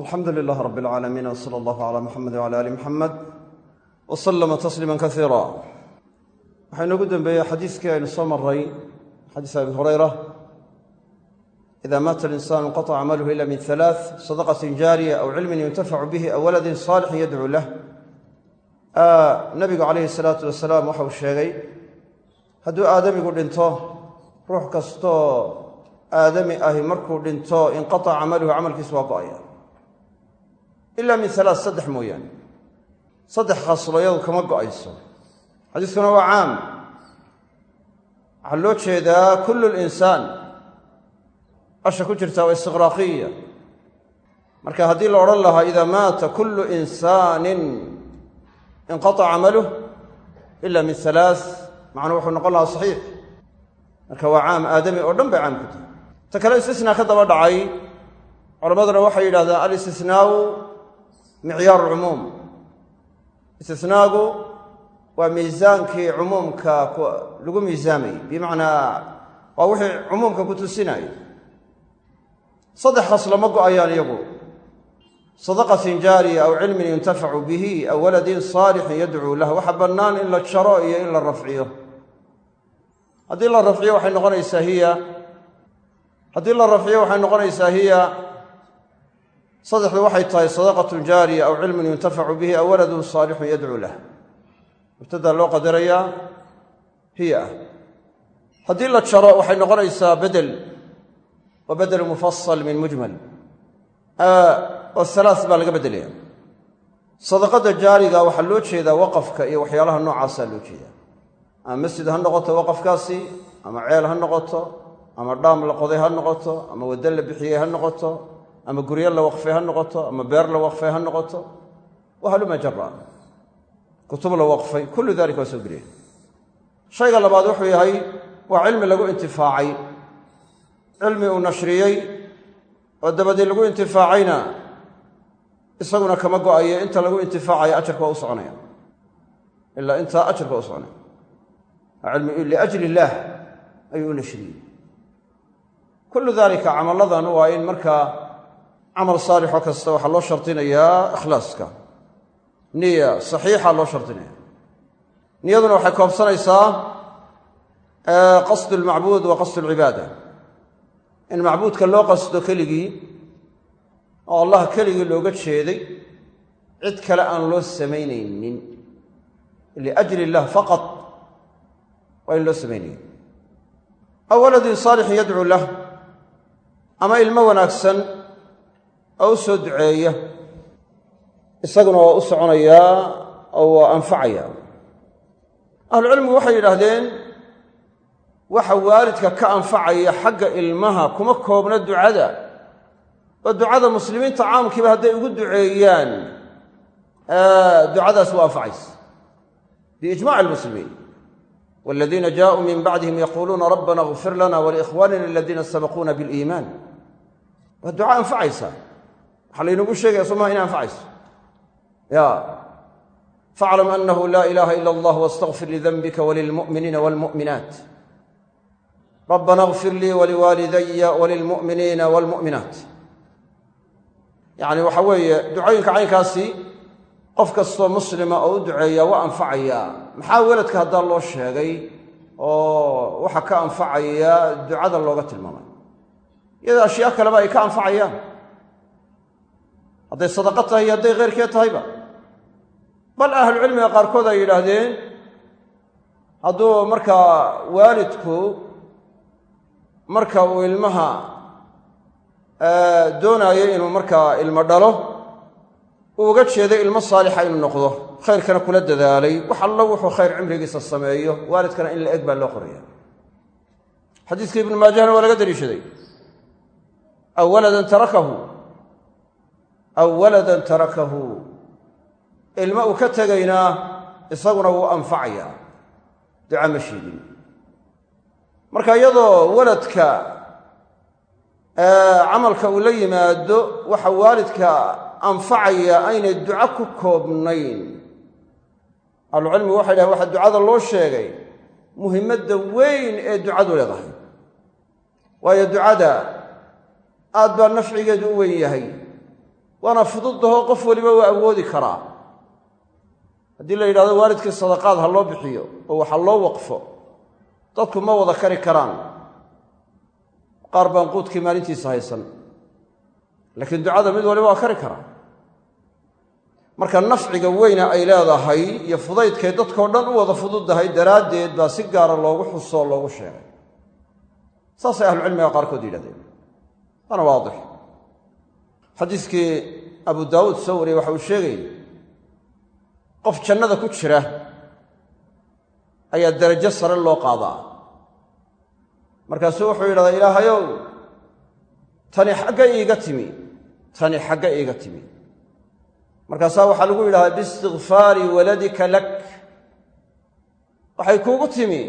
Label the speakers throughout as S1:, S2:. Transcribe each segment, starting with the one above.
S1: alxamdu lilaah rab اlcaalamiin wsala allahu cala muxamedi wcala ali muxamed w slama tasliima kaiira waxaa inoogu dembeeyey xadiiskii aynu soo maray xadiis abi hurayra ida maata alinsanu inqaطca camaluhu ila min halaaث sadaqatin jaariya aw cilmin yuntafacu bihi aw waladin saalixin yadcuu lah nabigu calayhi salaatu wasalaam waxau sheegay hadduu aadamigu dhinto ruux kastoo aadami ahi markuu dhinto inqaطca camaluhu camalkiisu waa go'aya ila min alaa saddex mooyaane. Saddex khasloyadu kama go'ayso. Xadiiskuna waa caam. Waxaa loo jeedaa kullu linsaan. Asha ku jirtaa waa istiqraaqiya. Marka haddii la odhan lahaa idaa maata kullu insaanin inqaطca camaluh ila min halaa macnuu wuxuu noqon lahaa saxiix. Marka waa caam aadami oo dhan bay caam ku tahay. Ta kale istisnaa ka daba dhacay. Culammaduna waxay yidhahdeen alistisnaau micyaar lcumuum istisnaagu waa miisaankii cumuumka lagu miisaamayey bimacnaa waa wixii cumuumka ku tusinayo saddex khaslo ma go'ayaan iyagu. Sadaqatin jaariya aw cilmin yuntafacu bihi aw waladin saalixin yadcuu lah. Waxa bannaan in la jaro iyo in la rafciyo. Haddii la rafciyo waxay noqonaysaa hiya. Haddii saddexdu waxay tahay sadaqatun jaariya aw cilmun yuntafacu bihi aw waladun saalixun yadcuu lah. Mubtadaa loo qadarayaa hiya. Ah haddii la jaro waxay noqonaysaa bedel. Wa bedelu mufasal min mujmal. Oo halaa baa laga beddelaya sadaqada jaariga waxaa loo jeedaa waqafka iyo waxyaalaha noocaasaa loo jeedaa. Ama masjid ha noqoto waqafkaasi ama ceel ha noqoto ama dhaam la qoday ha noqoto ama waddo la bixiyey ha noqoto ama guryo la waqfay ha noqoto ama beer la waqfay ha noqoto wahaluma jara kutub la waqfay kullu dalika waa soo geliya shayga labaad wuxuu yahay waa cilmi lagu intifaacay. Cilmi uu nashriyey oo dabadii lagu intifaacayna isaguna kama go'ayo inta lagu intifaacayo ajarka waa u soconaya. Ilaa intaa ajarka u soconaya. Cilmi liajli illaah ayuu u nashriyey. Kullu dalika camalladan waa in markaa camal saalixoo kasta waxaa loo shardinayaa ikhlaaska. Niya saxiixa loo shardinaya niyaduna waxay koobsanaysaa qasdu lmacbuud wa qasdu alcibaada in macbuudka loo qasdo keligii oo allah keligii looga jeeday cid kale aan loo samaynaynin. Liajli illah faqad waa in loo samaynaya aw waladin saalixin yadcuu lah ama ilmo wanaagsan oo u soo duceeya isaguna waa u soconayaa oo waa anfacaya. Ahlucilmigu waxay yidhaahdeen waxa waalidka ka anfacaya xagga ilmaha kuma koobna ducada oo ducada muslimiinta caamkiiba hadday ugu duceeyaan ducadaas waa anfacaysa. Biijmaci almuslimiin waladiina jaauu min bacdihim yaquuluuna rabbana اغfir lana waliikhwanina aladiina sabaquuna biliimaan waa duca anfacaysa waxaa laynagu sheegaya somaa ina anfacayso? Ya. Faclam anahu laa ilaaha ila allah wastakfir lidambika walilmu'miniina walmu'minaat rabbana kfir lii waliwaalidaya walilmu'miniina walmu'minaat yani waxa weeye ducooyinka caynkaasi qof kastoo muslima oo u duceeya waa anfacayaa maxaa weladka haddaa loo sheegay? Oo waxaa ka anfacaya ducada looga tilmaamay. Iyadoo ashyaa kaleba ay ka anfacayaan hadday sadaqo tahay iyo hadday kheyrkeed tahayba. Bal ahlucilmiga qaarkood ay yidhaahdeen hadduu markaa waalidku marka uu ilmaha doonaayo inuu markaa ilmo dhalo uu uga jeeday ilmo saalixa inuu noqdo khayrkana kula dadaalay. Wax allo wuxuu khayr cimrigiisa sameeyo waalidkana in la eg baa loo qoraya xadiiska ibnu maajahna waa laga daliishaday aw waladan tarakahu aw waladan tarakahu. Ilmo uu ka tegaynaa isaguna wuu anfacayaa duca ma sheegin. Marka iyadoo waladka camalka uu la yimaado waxa waalidka anfacaya aynay duco ku koobnayn. Ahlucilmigu waxay dhahen waxaa ducada loo sheegay muhimmadda weyn ee ducadu leedahay. Waayo ducada aad baa nafcigeedu u weyn yahay waana fududaho qof weliba waa awoodi karaa. Haddii la yidhahdo waalidkii sadaqaad ha loo bixiyo oo waxa loo waqfo dadku ma wada kari karaan. Qaar baan quudkii maalintiisa haysan laakiin ducada mid waliba waa kari karaa. Marka nafciga weyna ay leedahay iyo fudaydkay dadkao dhan u wada fududahay daraaddeed baa si gaara loogu xusoo loogu sheegay. Saasay ahlucilmiga qaarkood yidhahdeen. Waana waadix abu daawuud soo wariyey waxa uu sheegayay qof jannada ku jira ayaa darajo sare loo qaadaa. Markaasuu wuxuu yidhahdaa ilaahayow tani xagga iiga timi tani xagga iiga timi. Markaasaa waxaa lagu yidhahdaa biistikfaari waladika lak. Waxay kuugu timi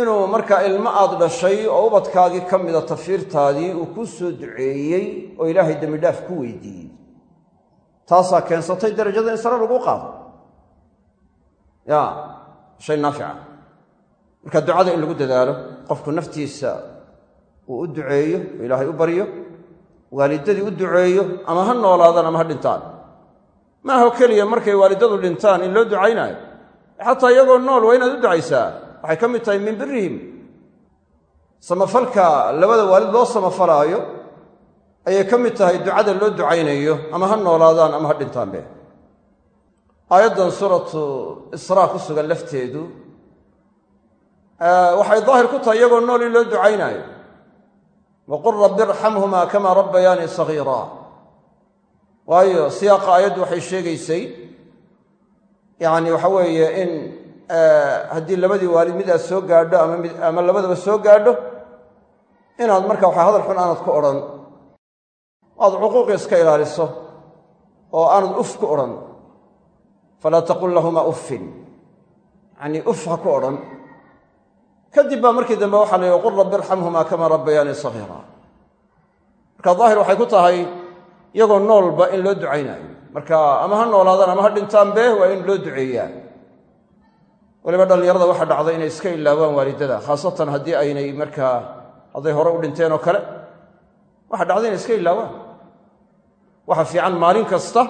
S1: inuu markaa ilmo aad dhashay oo ubadkaagii ka mida tafiirtaadii uu ku soo duceeyey oo ilaahay dembidhaaf ku weydiiyey. Taasaa keensatay darajada in sare lagu qaado. Ya shay naafica. Marka ducada in lagu dadaalo qofku naftiisa uu u duceeyo oo ilaahay u baryo waalidadii u duceeyo ama ha noolaadaan ama ha dhintaan. Maaho keliya markay waalidadu dhintaan in loo ducaynaayo xataa iyagoo nool waa inaad u ducaysaa waxay ka mid tahay min birihim samafalka labada waalid loo samafalaayo ayay ka mid tahay ducada loo ducaynayo ama ha noolaadaan ama ha dhintaanbe. Aayaddan suuratu israa ku sugan lafteedu waxay daahir ku tahay iyagoo nool in loo ducaynaayo waqul rabbi irxamhumaa kamaa rabbayaanii sagiiraa waayo siyaaqa aayaddu waxay sheegaysay yacni waxa weeye in haddii labadii waalid mid aad soo gaadho ama labadaba soo gaadho inaad marka waxa hadal xun aanad ku odhan aad cuquuqi iska ilaaliso oo aanad uf ku odhan falaa taqul lahumaa uffin. Yacnii uf ku odhan. Kadib baa markii dambe waxa la yidhi qul rabbi irxamhumaa kamaa rabbayaanii sagiira marka daahir waxay ku tahay iyagoo noolba in loo ducaynaayo marka ama ha noolaadaan ama ha dhintaanbe waa in loo duceeyaa waliba dhallinyarada waxaa dhacday inay iska ilaawaan waalidada khaasatan haddii aynay markaa hadday hore u dhinteen oo kale waxaa dhacday inay iska ilaawaan. Waxa fiican maalin kasta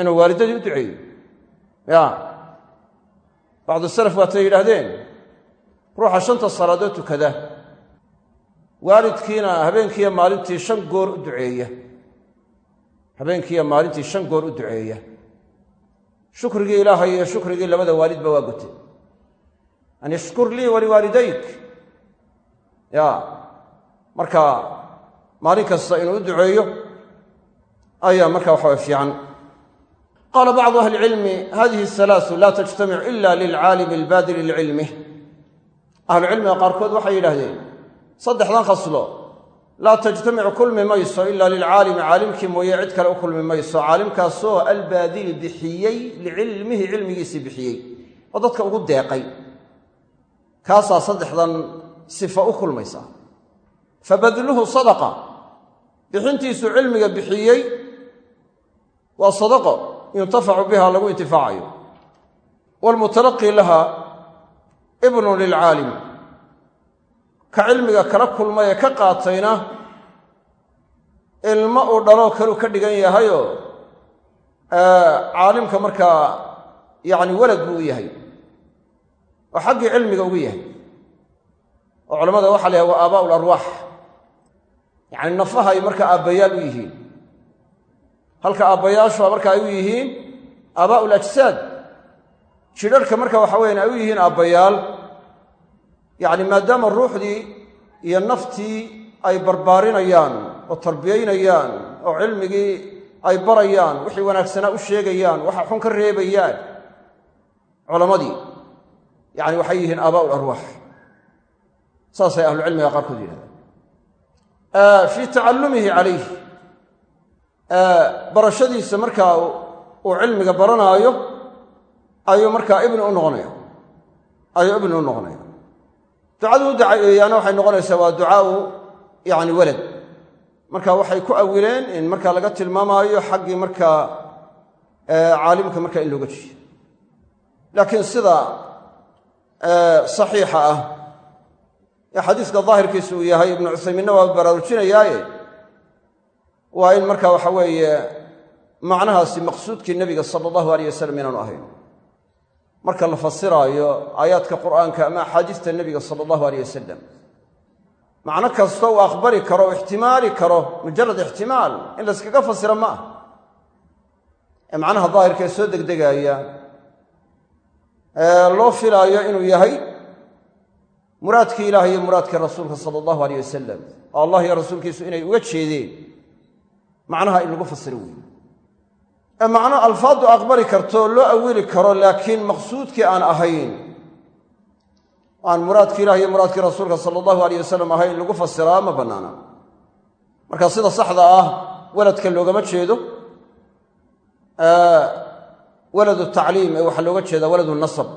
S1: inuu waalidadii u duceeyo. Ya bacdu salaf waatay yidhaahdeen ruuxa shanta salaadood tukada. Waalidkiina habeenkiiyo maalintii shan goor u duceeya. Habeenkiiyo maalintii shan goor u duceeya shukrigii ilaahay iyo shukrigii labada waalidba waa gute an ishkur lii waliwaalidayk ya marka maalin kasta inuu u duceeyo ayaa marka waxawa fiican. Qaala bacdu ahli cilmi hadihi asalaasu laa tajtamic ila lilcaalimi albaadili licilmih ahlucilmiga qaarkood waxay yidhaahdeen saddexdan khaslo laa tajtamicu kulmi mayso ila lilcaalimi caalimkii mooye cid kale u kulmi mayso. Caalimkaasoo albaadili bixiyey licilmihi cilmigiisii bixiyey oo dadka ugu deeqay. Kaasaa saddexdan sifa u kulmaysa. Fabadluhu sadaqa. Bixintiisu cilmiga bixiyey waa sadaqo yuntafacu biha lagu intifaacayo. Waalmutalaqi laha ibnun lilcaalim ka cilmiga kala kulmay ee ka qaatayna ilmo uu dhaloo kaluu ka dhigan yahayoo caalimka markaa yacni walad buu u yahay. Oo xaggii cilmiga ugu yahay. Oo culamada waxa la yahay waa aabaa'u larwaax yacni nafaha ay markaa aabbayaal u yihiin. Halka aabbayaashu marka ay u yihiin aabaa'u lajsaad jidharhka marka waxa weyan ay u yihiin aabbayaal yacni maadaama ruuxdii iyo naftii ay barbaarinayaan oo tarbiyaynayaan oo cilmigii ay barayaan wixii wanaagsanaa u sheegayaan waxa xun ka reebayaan culammadii yacni waxay yihiin aabaa'u larwaax saasay ahlucilmiga qaarkood yidhahdeen. Fii tacallumihi calayh barashadiisa markaa uu cilmiga baranaayo ayuu markaa ibni u noqonaya ayuu ibni u noqonaya ducadu u dacaeeyaana waxay noqonaysaa waa ducaau yani walad. Marka waxay ku awileen in marka laga tilmaamaayo xaggii markaa caalimka marka in looga jeeyo laakiin sida saxiixa ah ee xadiiska daahirkiisu uu yahay ibnu cuthaymiinna waa baraarujinayaaye waa in marka waxa weeye macnahaasi maqsuudkii nebiga sala allahu aleyh wasalam inaanu ahayn marka la fasiraayo aayaadka qur'aanka ama axaadiista nebiga sala allahu aleyh wasalam macno kasta uu aqbali karo o ixtimaali karo mujarad ixtimaal. In layskaga fasira ma ah ee macnaha daahirka ee soo degdegaaya ee loo filaayo inuu yahay muraadkii ilaah iyo muraadkii rasuulka sala allahu aleyh wasalam oo allah iyo rasuulkiisu inay uga jeedeen macnaha in lagu fasiro weeye ee macno alfaaddu aqbali karto oo loo awili karo laakiin maqsuudkii aan ahayn aan muraadkii ilah iyo muraadkii rasuulka sala allahu aleyh wasalam ahayn lagu fasiraa ma bannaana. Marka sida saxda ah waladka loogama jeedo waladu tacliim ee waxaa looga jeedaa waladu nasab.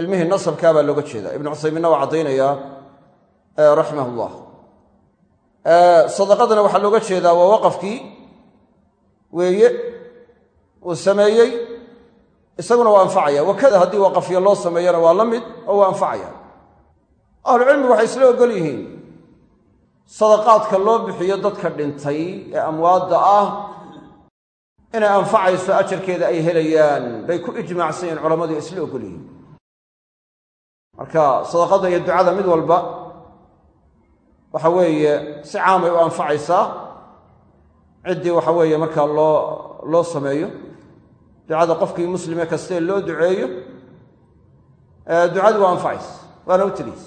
S1: Ilmihii nasabkaa baa looga jeedaa. Ibnu cuthaymiinna waa caddaynayaa raximah llah sadaqadana waxaa looga jeedaa waa waqafkii weeye uu sameeyey isaguna waa anfacaya. Wakada haddii waqafyo loo sameeyana waa la mid oo waa anfacaya. Ahlucilmigu waxay isla ogol yihiin sadaqaadka loo bixiyo dadka dhintay ee amwaadda ah inay anfacayso ajarkeeda ay helayaan bay ku ijmaacsan yihiin culammadu isla ogol yihiin. Marka sadaqada iyo ducada mid walba waxa weeye si caamay u anfacaysaa ciddii waxa weeye markaa loo loo sameeyo ducada qofkii muslime kastee loo duceeyo ducadu waa anfacaysa waana u teliys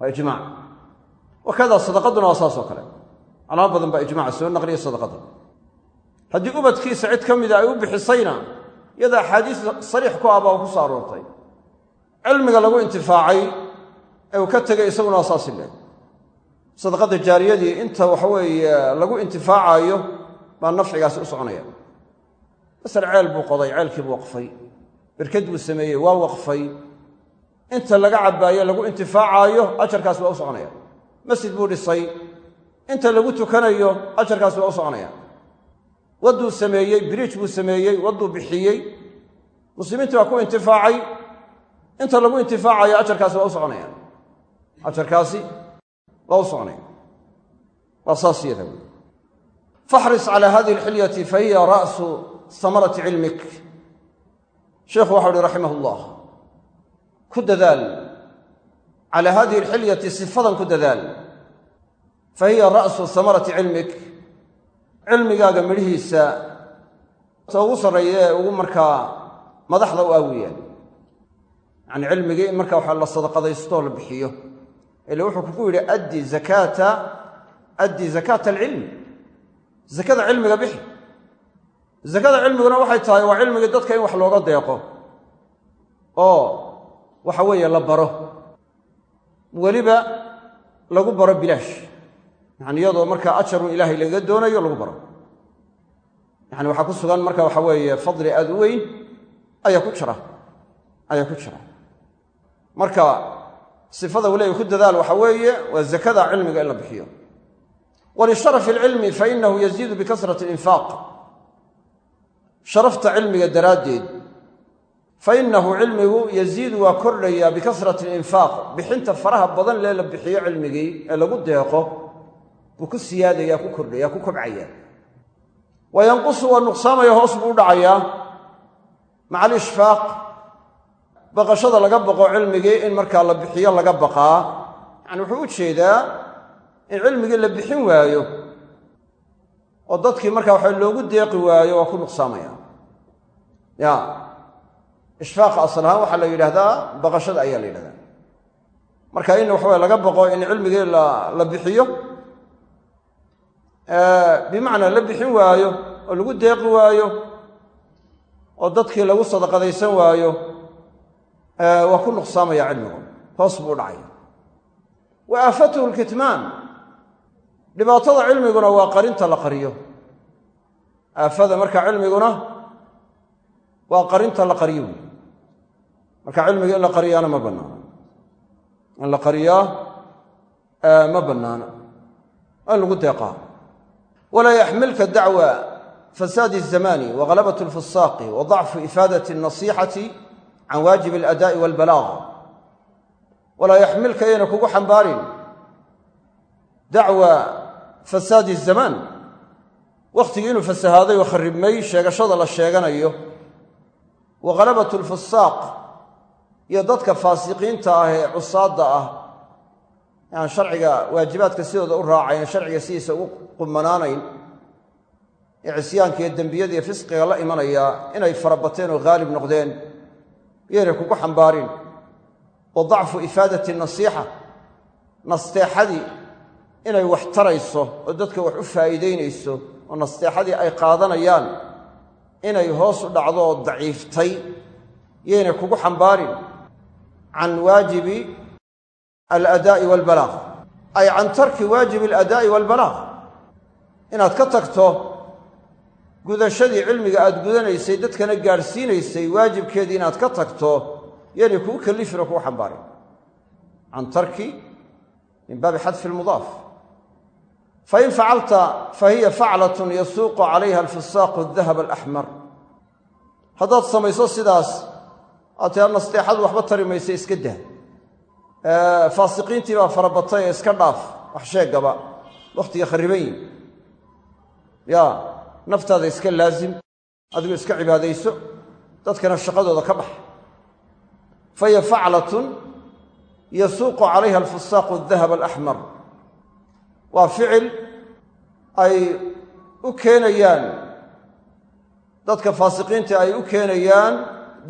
S1: waa ijmac wakada sadaqaduna waa saas oo kale. Calaamo badan baa ijmaca soo naqliya sadaqada haddii ubadkiisa cid ka mida ay u bixisayna iyada axaadiis sariix ku ah baa ku soo aroortay. Cilmiga lagu intifaacay ee uu ka tegay isaguna waa saasi leeg sadaqada jaariyadii inta waxa weeye lagu intifaacayo baa nafcigaasi u soconaya. Masal ceel buu qoday ceelkii buu waqfay. Berked buu sameeyey waa waqfay. Inta laga cabbaayo lagu intifaacaayo ajarkaasi waa u soconaya. Masjid buu dhisay. Inta lagu tukanayo ajarkaasi waa u soconaya. Wadduu sameeyey biriij buu sameeyey wadduu bixiyey. Muslimiintii waa ku intifaacay. Inta lagu intifaacayo ajarkaasi waa u soconaya. Ajarkaasi waa u soconaya waa saas yada wey faxris calaa hadihi alxilyati fa hiya ra'su samarati cilmik. Sheikhu waxau uhi raximah ullah ku dadaal. Calaa hadihi alxilyati sifadan ku dadaal. Fa hiya ra'su samarati cilmik. Cilmigaaga midhihiisa ta ugu sarreeya ee ugu markaa madaxda u aawiyaan yacni cilmigii in markaa waxa la sadaqadaystoo la bixiyo ila wuxuu kugu yidhi addi zakaata addi zakaata alcilmi zakada cilmiga bixi. Zakada cilmiguna waxay tahay waa cilmigii dadka in wax looga deeqo. Oo waxa weeye la baro. Weliba lagu baro bilaash. Yani iyadoo markaa ajarun ilaahay lagaga doonayo lagu baro. Yani waxaa ku sugan marka waxa weeye fadli aad u weyn ayaa ku jira. Ayaa ku jira. Marka sifada uu leeyahy ku dadaal waxa weeye waa zakada cilmiga in la bixiyo. Walisharafi alcilmi fainahu yaziidu bikasrati alinfaaq sharafta cilmiga daraaddeed fainahu cilmigu yaziidu waa kordhayaa bikasrati alinfaaq bixinta faraha badan lee la bixiyo cilmigii ee lagu deeqo buu ku siyaadaya ku kordhaya ku kobcaya. Wa yanqusu waa nuqsaamaya hoos buu u dhacayaa maca alishfaaq baqashada laga baqo cilmigii in markaa la bixiyo laga baqaa yani wuxuu u jeedaa in cilmigii la bixin waayo oo dadkii markaa waxa loogu deeqi waayo waa ku nuqsaamaya. Ya ishfaaqa asal ahaan waxaa la yidhahdaa baqashada ayaa la yidhahdaa marka in waxaweye laga baqo in cilmigii la bixiyo bimacnaa la bixin waayo oo lagu deeqi waayo oo dadkii lagu sadaqadaysan waayo waa ku nuqsaamaya cilmigu hoos buu u dhacaya wa aafatuhu lkitmaan dhibaatada cilmiguna waa qarinta la qariyo aafada marka cilmiguna waa qarinta la qariyo wey marka cilmiga in la qariyaana ma bannaano in la qariyaa ma bannaano in lagu deeqaa walaa yaxmilka dacwa fasaadi الzamani wagalabat اlfusaaqi wa dacfu ifaadati الnasixati can waajib اladaa'i walbalaaq walaa yaxmilka yayna kugu xambaarin dacwa fasaadi zamaan wakhtigii inuu fasahaaday oo kharibmay sheegashada la sheeganayo wa khalabat lfusaaq iyo dadka faasiqiinta ah ee cusaadda ah aan sharciga waajibaadka sidooda u raacayn sharciga sidiisa ugu qumanaanayn ee cisyaanka iyo dembiyada iyo fisqiga la imanaya inay farabateen oo haalib noqdeen yaynay kugu xambaarin. Wa dacfu ifaadati nasiixa nasteexadii inay wax tarayso oo dadka wax u faa'iidaynayso oo nasteexadii ay qaadanayaan inay hoos u dhacdo oo daciiftay yaynay kugu xambaarin. Can waajibi aladaa'i waalbalaaq ay can tarki waajibi aladaa'i waalbalaaq inaad ka tagto gudashadii cilmiga aad gudanaysay dadkana gaadhsiinaysay waajibkeedii inaad ka tagto yaynay kugu kallifin oo kugu xambaarin can tarki min baabi xadfi lmudaaf fain facalta fahiya faclatun yasuuqu calayha alfisaaqu adahab alaxmar haddaad samayso sidaas aad tia nasteexadu waxba tari maysa iska dah. Faasiqiintii baa farabatay ee iska dhaaf wax sheegaba wakhtiga khariban yihiin ya naftaada iska laazim adigu iska cibaadayso dadkana shaqadooda ka bax. Fahiya faclatun yasuuqu calayha alfisaaqu adahab alaxmar waa ficil ay u keenayaan dadka faasiqiinta ay u keenayaan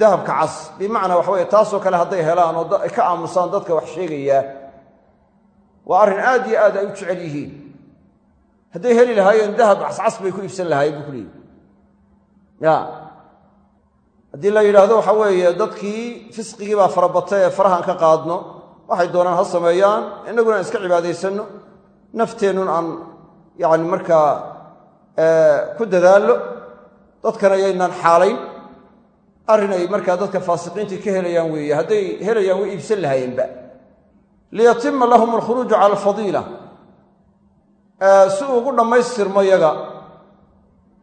S1: dahabka cas. Bimacnaa waxa weye taasoo kale hadday helaan oo ka aamusaan dadka wax sheegayaa waa arrin aad iyo aad ay u jecel yihiin hadday heli lahaayeen dahab cascas bay ku iibsan lahaayeen buu ku leeyihi ya. Haddii la yidhaahdo waxa weeye dadkii fisqigii baa farabatay ee farahan ka qaadno waxay doonaan ha sameeyaan innaguna aan iska cibaadaysanno. Nafteennun aan yacni markaa ku dadaallo dadkana yaynaan xaalayn. Arrin ay markaa dadka faasiqiintii ka helayaan weeye hadday helayaan way iibsan lahaayeenba liyatima lahum alkhuruuju cala alfadiila si uu ugu dhammaystirmo yaga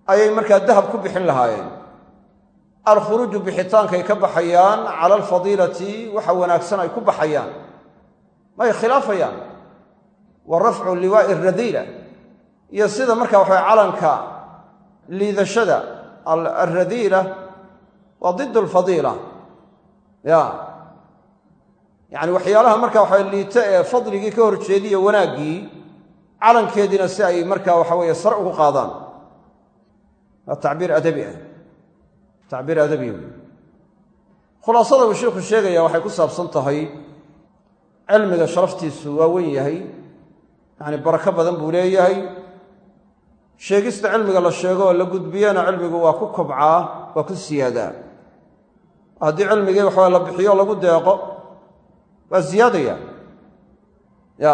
S1: ayay markaa dahab ku bixin lahaayeen. Alkhuruuju bixitaankay ka baxayaan cala alfadiilati waxa wanaagsan ay ku baxayaan. May khilaafayaan. Wa rafcu liwaa'i aradiila iyo sida marka waxawe calanka liidashada alradiila waa did alfadiila. Ya. Yacani waxyaalaha marka waxawe liito ee fadligii ka horjeediya wanaaggii calankeediina si ay marka waxa weeye sar ugu qaadaan. Waa tacbiir adabi ah. Tacbiir adabiya wey khulaasada uu sheikhu sheegaya waxay ku saabsan tahay cilmiga sharaftiisu waa wen yahay yacni barako badan buu leeyahay. Sheegista cilmiga la sheego oo la gudbiyana cilmigu waa ku kobcaa waa ku siyaadaa. Haddii cilmigii waxaa la bixiyo lagu deeqo waa siyaadaya ya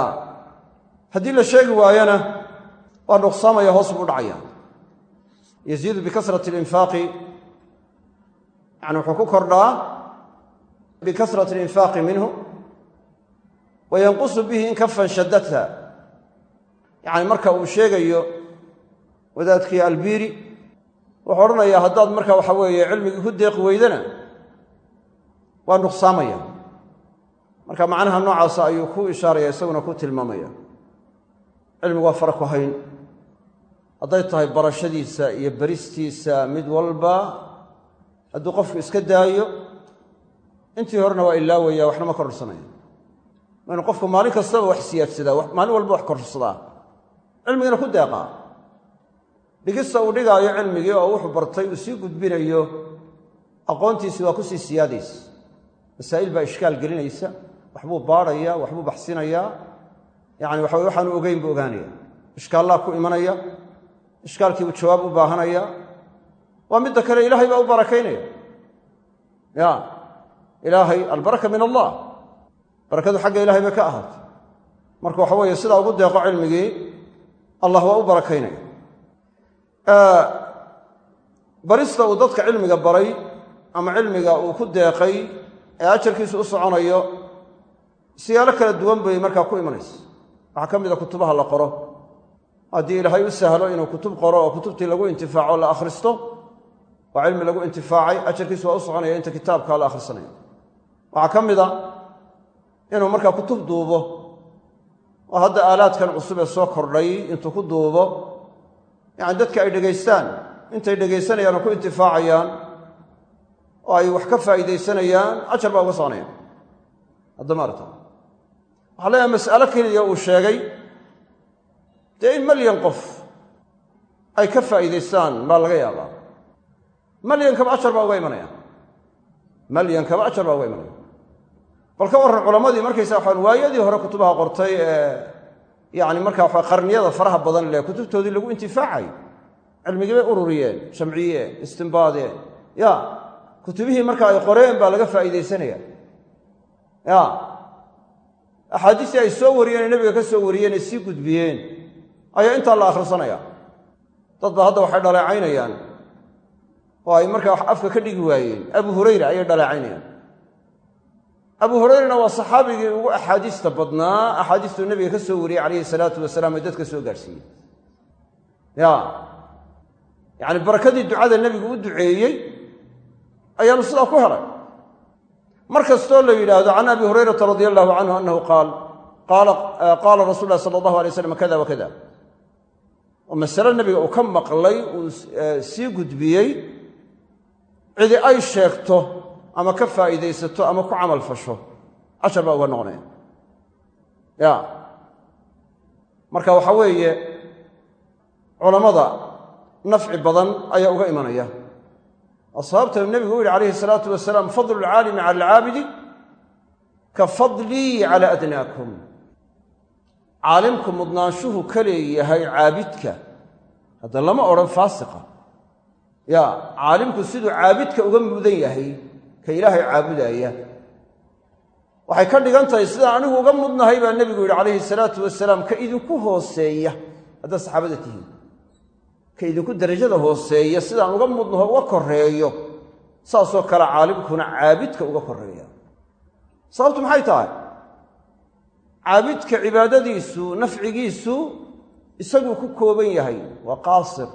S1: haddii la sheegi waayona waa nuqsaamaya hoos buu dhacaya. Yaziidu bikasrati alinfaaqi yani wuxuu ku kordhaa bikasrati alinfaaqi minhu wa yanqusu bihi in kafan shaddatha. Yacni marka uu sheegayo wadaadkii albiiri wuxuu odhanayaa haddaad marka waxa weeye cilmigii ku deeqi weydana waa nuqsaamaya. Marka macnaha noocaasa ayuu ku ishaaraya isaguna ku tilmaamaya cilmigu waa fara ku hayn. Hadday tahay barashadiisa iyo beristiisa mid walba hadduu qofku iska daayo intii horena waa ilaawaya waxna ma kororsanaya. Waa inu qofku maalin kastaba wax siyaadsadaa maalin walba wax kororsadaa. Cilmigina ku deeqaa dhigista uu dhigaayo cilmigii oo wuxuu bartay uu sii gudbinayo aqoontiisi waa ku sii siyaadaysa. Masaa'il baa ishkaal gelinaysa waxbuu baadhaya waxbuu baxsinayaa yacani waxa waxaanu ogeyn buu ogaanaya ishkaallaa ku imanaya ishkaalkiibuu jawaab u baahanaya waa midda kale ilaahay baa u barakaynaya. Ya ilaahay albaraka min allah. Barakadu xagga ilahay bay ka ahaatay. Marka waxa weeye sidaa ugu deeqo cilmigii allah waa u barakaynaya. Barista uu dadka cilmiga baray ama cilmiga uu ku deeqay ee ajarkiisu u soconayo siyaalo kala duwan bay markaa ku imanaysa waxaa ka mid a kutubaha la qoro. Haddii ilaahay u sahlo inuu kutub qoro oo kutubtii lagu intifaaco la akhristo oo cilmi lagu intifaacay ajarkiisu waa u soconaya inta kitaabkaa la akhrisanayo. Waxaa ka mid a inuu markaa kutub duubo. Oo hadda aalaadkan cusub ee soo kordhay intuu ku duubo yacani dadka ay dhegaystaan intay dhegaysanayaan oo ku intifaacayaan oo ay wax ka faa'iidaysanayaan ajar baa uga soconayaan hadda maarata waxaa leeyahay mas'alo keliya uu sheegay dee in malyan qof ay ka faa'iidaystaan baa laga yaabaa. Malyankaba ajar baa uga imanaya. Malyankaba ajar baa uga imanaya. Bal ka warran culammadii markaysa waxaan waayadii hore kutubaha qortay ee yacni markaa waxa qarniyada faraha badan leh kutubtoodii lagu intifaacay cilmigii bay ururiyeen jamciyeen istimbaadeen. Ya kutubihii marka ay qoreen baa laga faa'iidaysanaya. Ya axaadiistii ay soo wariyeen ee nebiga ka soo wariyeen ee sii gudbiyeen ayaa intaa la akhrisanaya. Dad ba hadda waxay dhaleecaynayaan. Oo ay markaa afka ka dhigi waayeen. Abu hurayra ayay dhaleecaynayaan. Abu hurayrana waa saxaabigii ugu axaadiista badnaa axaadiistuu nebiga ka soo wariyey calayhi salaatu wasalaam ee dadka soo gaarhsiiyey ya. Yacni barakadii ducada nebigu u duceeyey ayaanu sidaa ku helay mar kastoo la yidhaahdo can abi hurayrata radia allahu canhu annahu qaal qaala rasul lahi sala allahu alay slam kada wa kada oo masale nebiga uu ka maqlay uu sii gudbiyey cidi ay sheegto ama ka faa'iidaysato ama ku camal fasho cashar baa uga noqonaya. Ya. Marka waxaa weeye culammada nafci badan ayaa uga imanaya asbaabta nebigu u yihi calayhi salaatu wasalaam fadlu lcaalimi cala alcaabidi ka fadlii cala adnaakum. Caalimku mudnaanshuhu ka leeyahay caabidka. Hadda lama odhan faasiqa. Ya caalimku siduu caabidka uga mudan yahay ka ilaahay caabudaaya waxay ka dhigan tahay sidaan anigu uga mudnahay baa nebigu yidhi calayhi salaatu wasalaam ka idinku hooseeya. Haddaad saxaabada tihiin ka idinku derajada hooseeya sidaan uga mudnaho uga koreeyo saasoo kale caalimkuna caabidka uga koreeya sababtu maxay tahay? Caabidka cibaadadiisu nafcigiisu isaguu ku kooban yahay waa qaasir.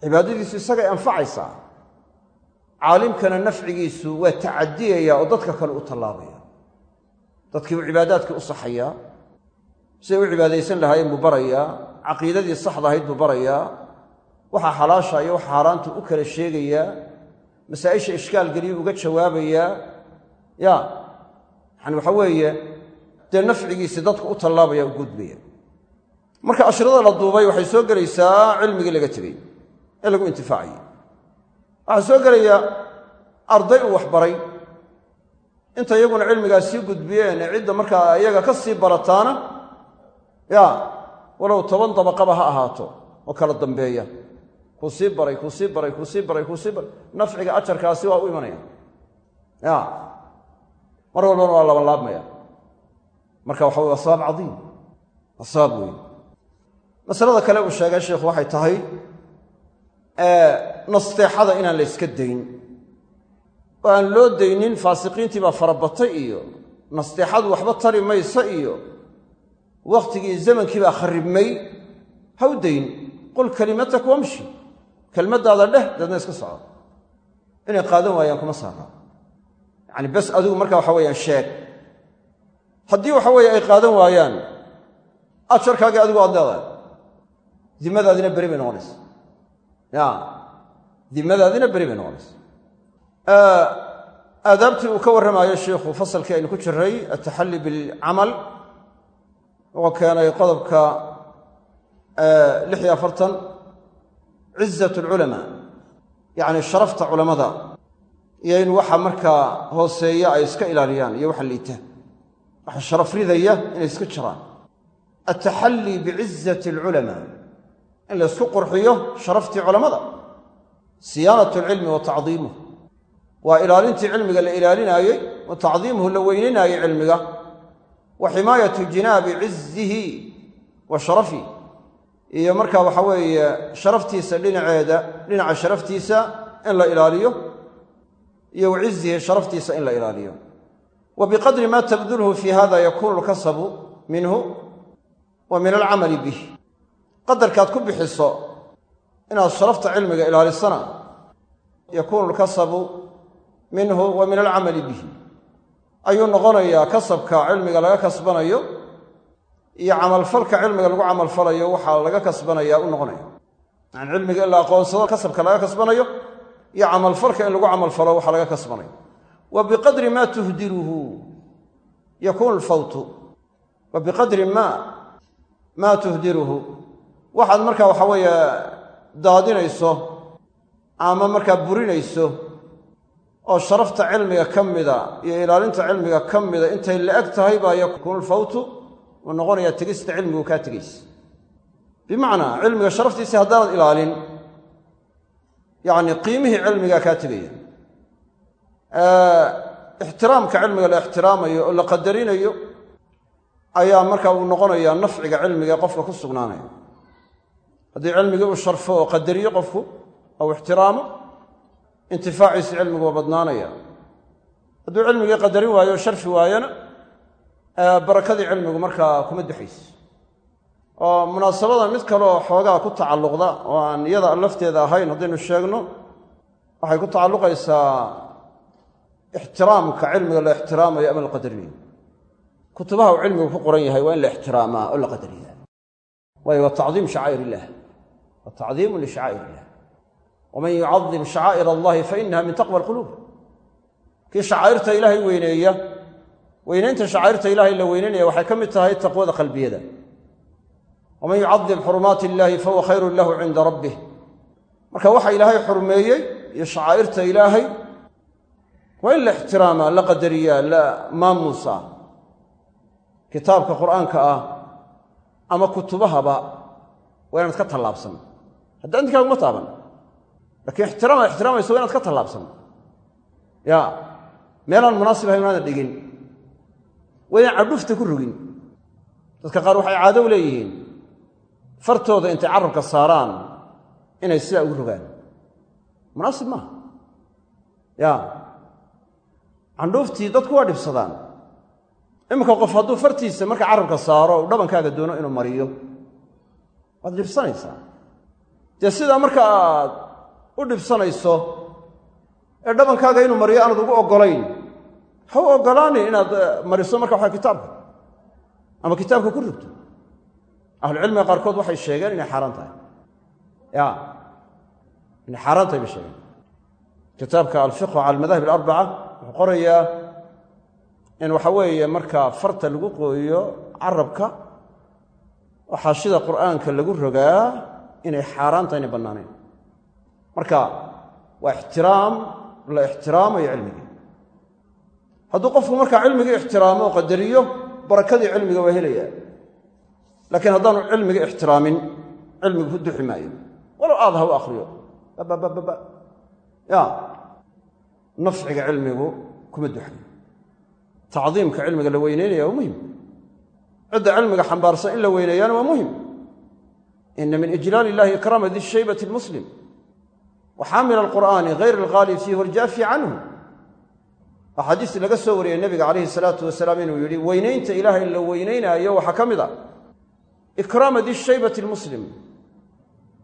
S1: Cibaadadiisu isagay anfacaysaa. Caalimkana nafcigiisu waa tacadiyaya oo dadka kale u tallaabaya. Dadkii buu cibaadaadkii u saxayaa siday u cibaadaysan lahaayeen buu barayaa caqiidadii saxda ahayd buu barayaa waxa xalaasha iyo waxa xaaraanta u kala sheegayaa masaa'isha ishkaal geliyu uga jawaabayaa ya yani waxa weeye dee nafcigiisii dadku u tallaabaya u gudbaya. Marka ashrada la duubay waxay soo gelaysaa cilmigii laga tegey ee lagu intifaacayay waxaa soo gelaya arday uu waxbaray. Inta iyaguna cilmigaas sii gudbiyeen ee cidda markaa iyaga ka sii barataana ya walow toban dabaqaba ha ahaato oo kala dambeeya. Kuu sii baray kuu sii baray kuu sii baray kuu sii baray. Nafciga ajarkaasi waa u imanaya. Ya. Mar walbana waa labanlaabmaya marka waxa wey waa cadiim waa weyn. Masalada kale uu sheegay sheikhu waxay tahay nasteexada inaan la yska dayn. Oo aan loo daynin faasiqiintii baa farabatay iyo nasteexadu waxba tari maysa iyo wakhtigii zamankii baa kharibmay. Ha u dayn qul kalimatak wamshi kelmaddaada dheh deedna iska soco inay qaadan waayaan kuma saara. Yacani bes adigu marka waxa weyaan sheeg. Haddii waxa weeye ay qaadan waayaan ajarkaagii adigu aad leedahay. Dimadaadina beri bay noqonaysa. Ya dimadaadina beri bay noqonaysa. Aadaabtii uu ka warramaayo sheikhu fasalkii aynu ku jiray ataxalli bilcamal wuxuu keenay qodobka lix iyo afartan cizat alculamaa yacni sharafta culammada iyo in waxa markaa hooseeya ay iska ilaaliyaan iyo waxa liita. Waxa sharaf ridaya inay iska jiraan. Ataxallii bicizati alculamaa in la ysku qurxiyo sharaftii culammada siyaanat alcilmi wa tacdiimuh waa ilaalintii cilmiga la ilaalinaayey wa tacdiimuhu la weyninaayey cilmiga wa ximaayatu jinaabi cizihi wa sharafi. Iyo marka waxa weeye sharaftiisa dhinaceeda dhinaca sharaftiisa in la ilaaliyo iyo wa sharaftiisa in la ilaaliyo. Wa biqadri ma tabdulhu fi hada yakunu lkasabu minhu wa min alcamali bih qadarkaad ku bixiso inaad sharafta cilmiga ilaalisana yakuunu lkasabu minhu wa min alcamali bihi ayuu noqonayaa kasabka cilmiga laga kasbanayo iyo camalfalka cilmiga lagu camalfalayo waxaa laga kasbanaya u noqonaya. Yani cilmiga in la aqoonsado kasabka laga kasbanayo iyo camalfalka in lagu camalfalo waxa laga kasbanayo. Wa biqadri maa tuhdiruhu yakuunu lfawtu wa biqadri maa maa tuhdiruhu. Waxaad markaa waxa weeye daadinayso ama markaa burinayso oo sharafta cilmiga ka mida iyo ilaalinta cilmiga ka mida intay la-eg tahay baa yakuunu lfawtu uu noqonayaa tegista cilmigu kaa tegaysa bimacnaa cilmiga sharaftiisa haddaanad ilaalin yacni qiimihii cilmigaa kaa tegaya ixtiraamka cilmiga la ixtiraamayo oo la qadarinayo ayaa marka uu noqonayaa nafciga cilmiga ee qofka ku sugnaanaya. Haddii cilmigii uu sharfo oo qadariyo qofku ou ixtiraamo intifaaciisi cilmigu waa badnaanaya. Hadduu cilmigii qadarin waayo o sharfi waayona barakadii cilmigu markaa kuma duxayso oo munaasabadan mid kale oo xoogaa ku tacalluqda oo aan iyada lafteeda ahayn haddaynu sheegno waxay ku tacalluqaysaa ixtiraamka cilmiga la ixtiraamayo ama la qadarinayo kutubaha uu cilmigu ku qoran yahay waa in la ixtiraamaa oo la qadariyaa. Waayo waa tacdiim shacaa'ir illah waa tacdiimun lishacaa'ir illah waman yucadim shacaa'ir allahi fa inaha min taqwa alquluub kii shacaa'irta ilaahay weyneeya weynaynta shacaa'irta ilaahay la weynaynaya waxay ka mid tahay taqwada qalbiyada waman yucadim xurumaati illaahi fahuwa khayrun lahu cinda rabbih marka waxa ilaahay xurmeeyey iyo shacaa'irta ilaahay waa in la ixtiraamaa la qadariyaa la maamuusaa kitaabka qur'aanka ah ama kutubahaba waa inaad ka tallaabsan taaban lakiin ixtiraamaad ixtiraamayso waa inaad ka tallaabsan. Ya meelaan munaasib ahayn inaadan dhigin. Waa inaan cadhufta ku rogin. Dadka qaar waxay caado u leeyihiin. Fartooda intay carabka saaraan inay sidaa ugu rogaan. Munaasib maaha ya candhuuftii dadku waa dhibsadaan. Iminka qof hadduu fartiisa marka carabka saaro u dhabankaaga doono inuu mariyo. Waad dhibsanaysaa. Dee sidaa marka aad u dhibsanayso ee dhabankaaga inuu mariyo aanad ugu oggolayn. Ha u oggolaanin inaad mariso marka waxa kitaabka ama kitaabka ku rogto ahlucilmiga qaarkood waxay sheegeen inay xaaraan tahay. Ya inay xaaraan tahay bay sheegeen. Kitaabka alfiqhu cala almadahib alarbaca wuxuu qorayaa in waxa weeye markaa farta lagu qooyo carabka oo xaashida qur'aanka lagu rogaa inay xaaraan tahay inay bannaanayn marka waa ixtiraam la ixtiraamayo cilmigii. Hadduu qofku markaa cilmigii ixtiraamo oo qadariyo barakadii cilmiga waa helayaa laakiin haddaanu cilmigii ixtiraamin cilmigu ku duxi maayo. Walow aad ha u bababababa ya nafciga cilmigu kuma duxayo tacdiimka cilmiga la weyneynaya waa muhiim cidda cilmiga xambaarsan in la weyneeyaana waa muhiim ina min ijlaal illahi ikraama di shaybati lmuslim wa xaamila alqur'aani hayr alghaali fiihi waljaafi canhu. Axaadiistii laga soo wariyey nebiga calayhi salaatu wasalaam inuu yidhi weynaynta ilaahay la weynaynaayo waxaa ka mid a ikraama di shaybati lmuslim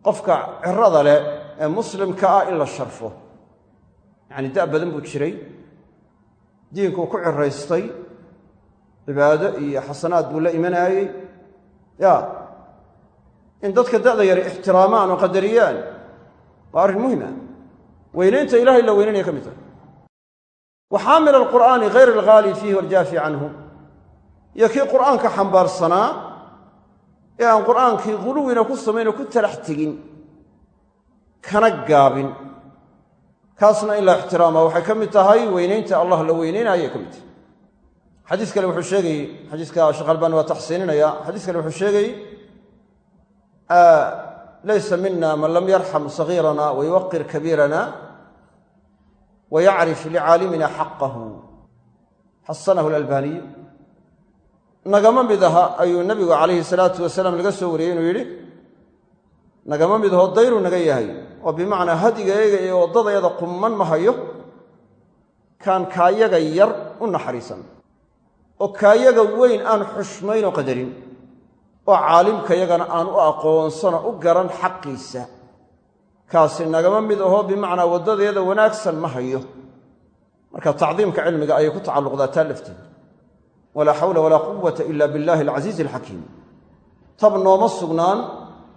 S1: qofka cirada leh ee muslimka ah in la sharfo. Yacni da' badan buu jiray diinkuu ku ciraystay cibaado iyo xasanaad buu la imanaayey. Ya in dadka da'da yari ixtiraamaan oo qadariyaan waa arrin muhima weynaynta ilahay la weynaynaya ka mid tahay wa xaamila alqur'aani hayr alghaali fiihi waljaafi canhu. Iyo kii qur'aanka xambaarsanaa ee aan qur'aankii guluwina ku samayn oo ku talax tegin kana gaabin. Kaasna in la ixtiraamaa waxay ka mid tahay weynaynta allah la weynaynayay ka mid tahay. Xadiis kale wuxuu sheegayey xadiiska sheekh albani waa taxsiininaya xadiis kale wuxuu sheegayey laysa mina man lam yarxam sagiirana wayuwaqir kabiirana wayacrif licaalimina xaqahu. Xasanahu alalbaniy nagama mid aha ayuu nabigu calayhi salaatu wasalaam laga soo wariyey inuu yidhi nagama mid ahoo dayru naga yahay oo bimacnaa hadigayaga iyo waddadayada qumman ma hayo kaan kaayaga yar u naxariisan oo kaayaga weyn aan xushmayn oo qadarin oo caalimkayagana aan u aqoonsano u garan xaqiisa. Kaasi nagama mid ahoo bimacnaa waddadeeda wanaagsan ma hayo. Marka tacdiimka cilmiga ayay ku tacalluqdaa taa lafteeda walaa xawla walaa quwata ila billahi alcasiizi alxakiim tab nooma sugnaan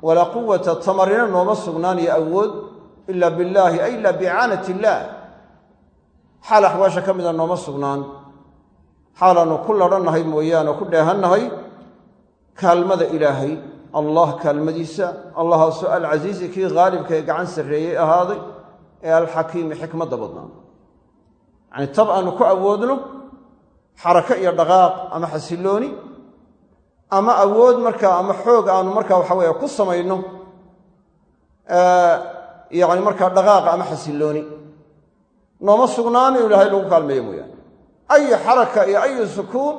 S1: walaa quwata tamarina nooma sugnaan iyo awood ila billaahi ay ila biicaanat illaah xaal axwaasha ka mida nooma sugnaan. Xaalaannu ku ladhannahay mooyaane oo ku dheehannahay kaalmada ilaahay allah kaalmadiisa allahaasoo alcasiizi kii haalibka ee gacan sarreeyey ahaaday ee alxakiimi xikmadda badnaa. Yacnii tab aanu ku awoodno xarako iyo dhaqaaq ama xasillooni ama awood markaa ama xoog aanu markaa waxa weeye ku samayno yacni markaa dhaqaaqa ama xasillooni nooma sugnaan inu ilaahay lagu kaalmeeyo mooyaane. Ayi xaraka iyo ayi sukuun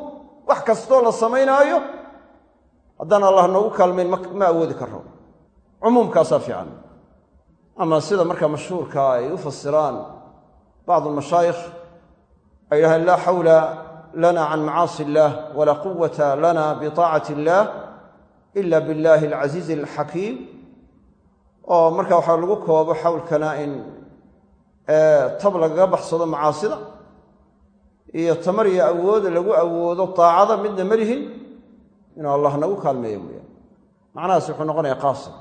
S1: wax kastoo la samaynaayo haddaan allah noogu kaalmayn ma awoodi karo cumuumkaasaa fiican. Ama sida markaa mashhuurka ay u fasiraan bacdu almashaayikh ay yidhahdeen laa xawla lana can macaasi illaah walaa quwata lana biطaacati illaah ila biاllahi alcasiizi alxakiim. Oo marka waxaa lagu koobo xawlkana in tab lagaga baxsado macaasida iyo tamar iyo awooda lagu awoodo taacada midna melihin inuu allah nagu kaalmeeyo mooyaane macnahaas wuxuu noqonaya qaasir.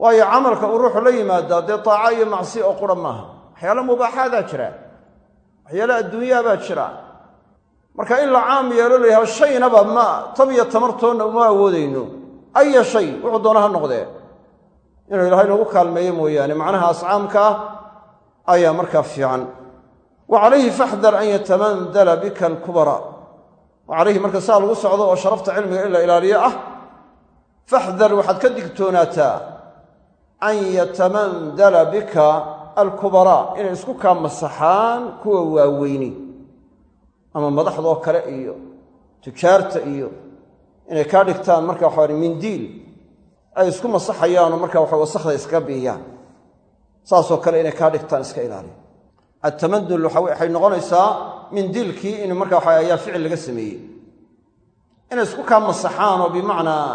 S1: Waayo camalka uu ruuxu la yimaadaa dee taaco iyo macsi oo qura maaha waxyaala mubaaxaadaa jira. Waxyaala adduunyaabaa jira. Marka in la caam yeelo la yahaa shaynaba ma tab iyo tamartoonna uma awoodayno. Aya shay? Wuxuu doona ha noqdee. Inuu ilaahay nagu kaalmeeyo mooyaane macnahaas caamka ah ayaa markaa fiican. Wa calayhi faxdar an yatamandala bika alkubaraa wa calayhi marka saa lagu socdo oo sharafta cilmiga in la ilaaliyo ah faxdar waxaad ka digtoonaataa an yatamandala bika alkubaraa inay isku kaa masaxaan kuwa waaweyni ama madaxdoo kale iyo tujaarta iyo inay kaa dhigtaan marka waxaa mindiil ay isku masaxayaanoo marka waxa wasakhda iskaga biiyaan saasoo kale inay kaa dhigtaan iska ilaaliya atamadul waxay noqonaysaa mindiilkii in marka waxa ayaa ficil laga sameeyey. Inay isku kaa masaxaan oo bimacnaa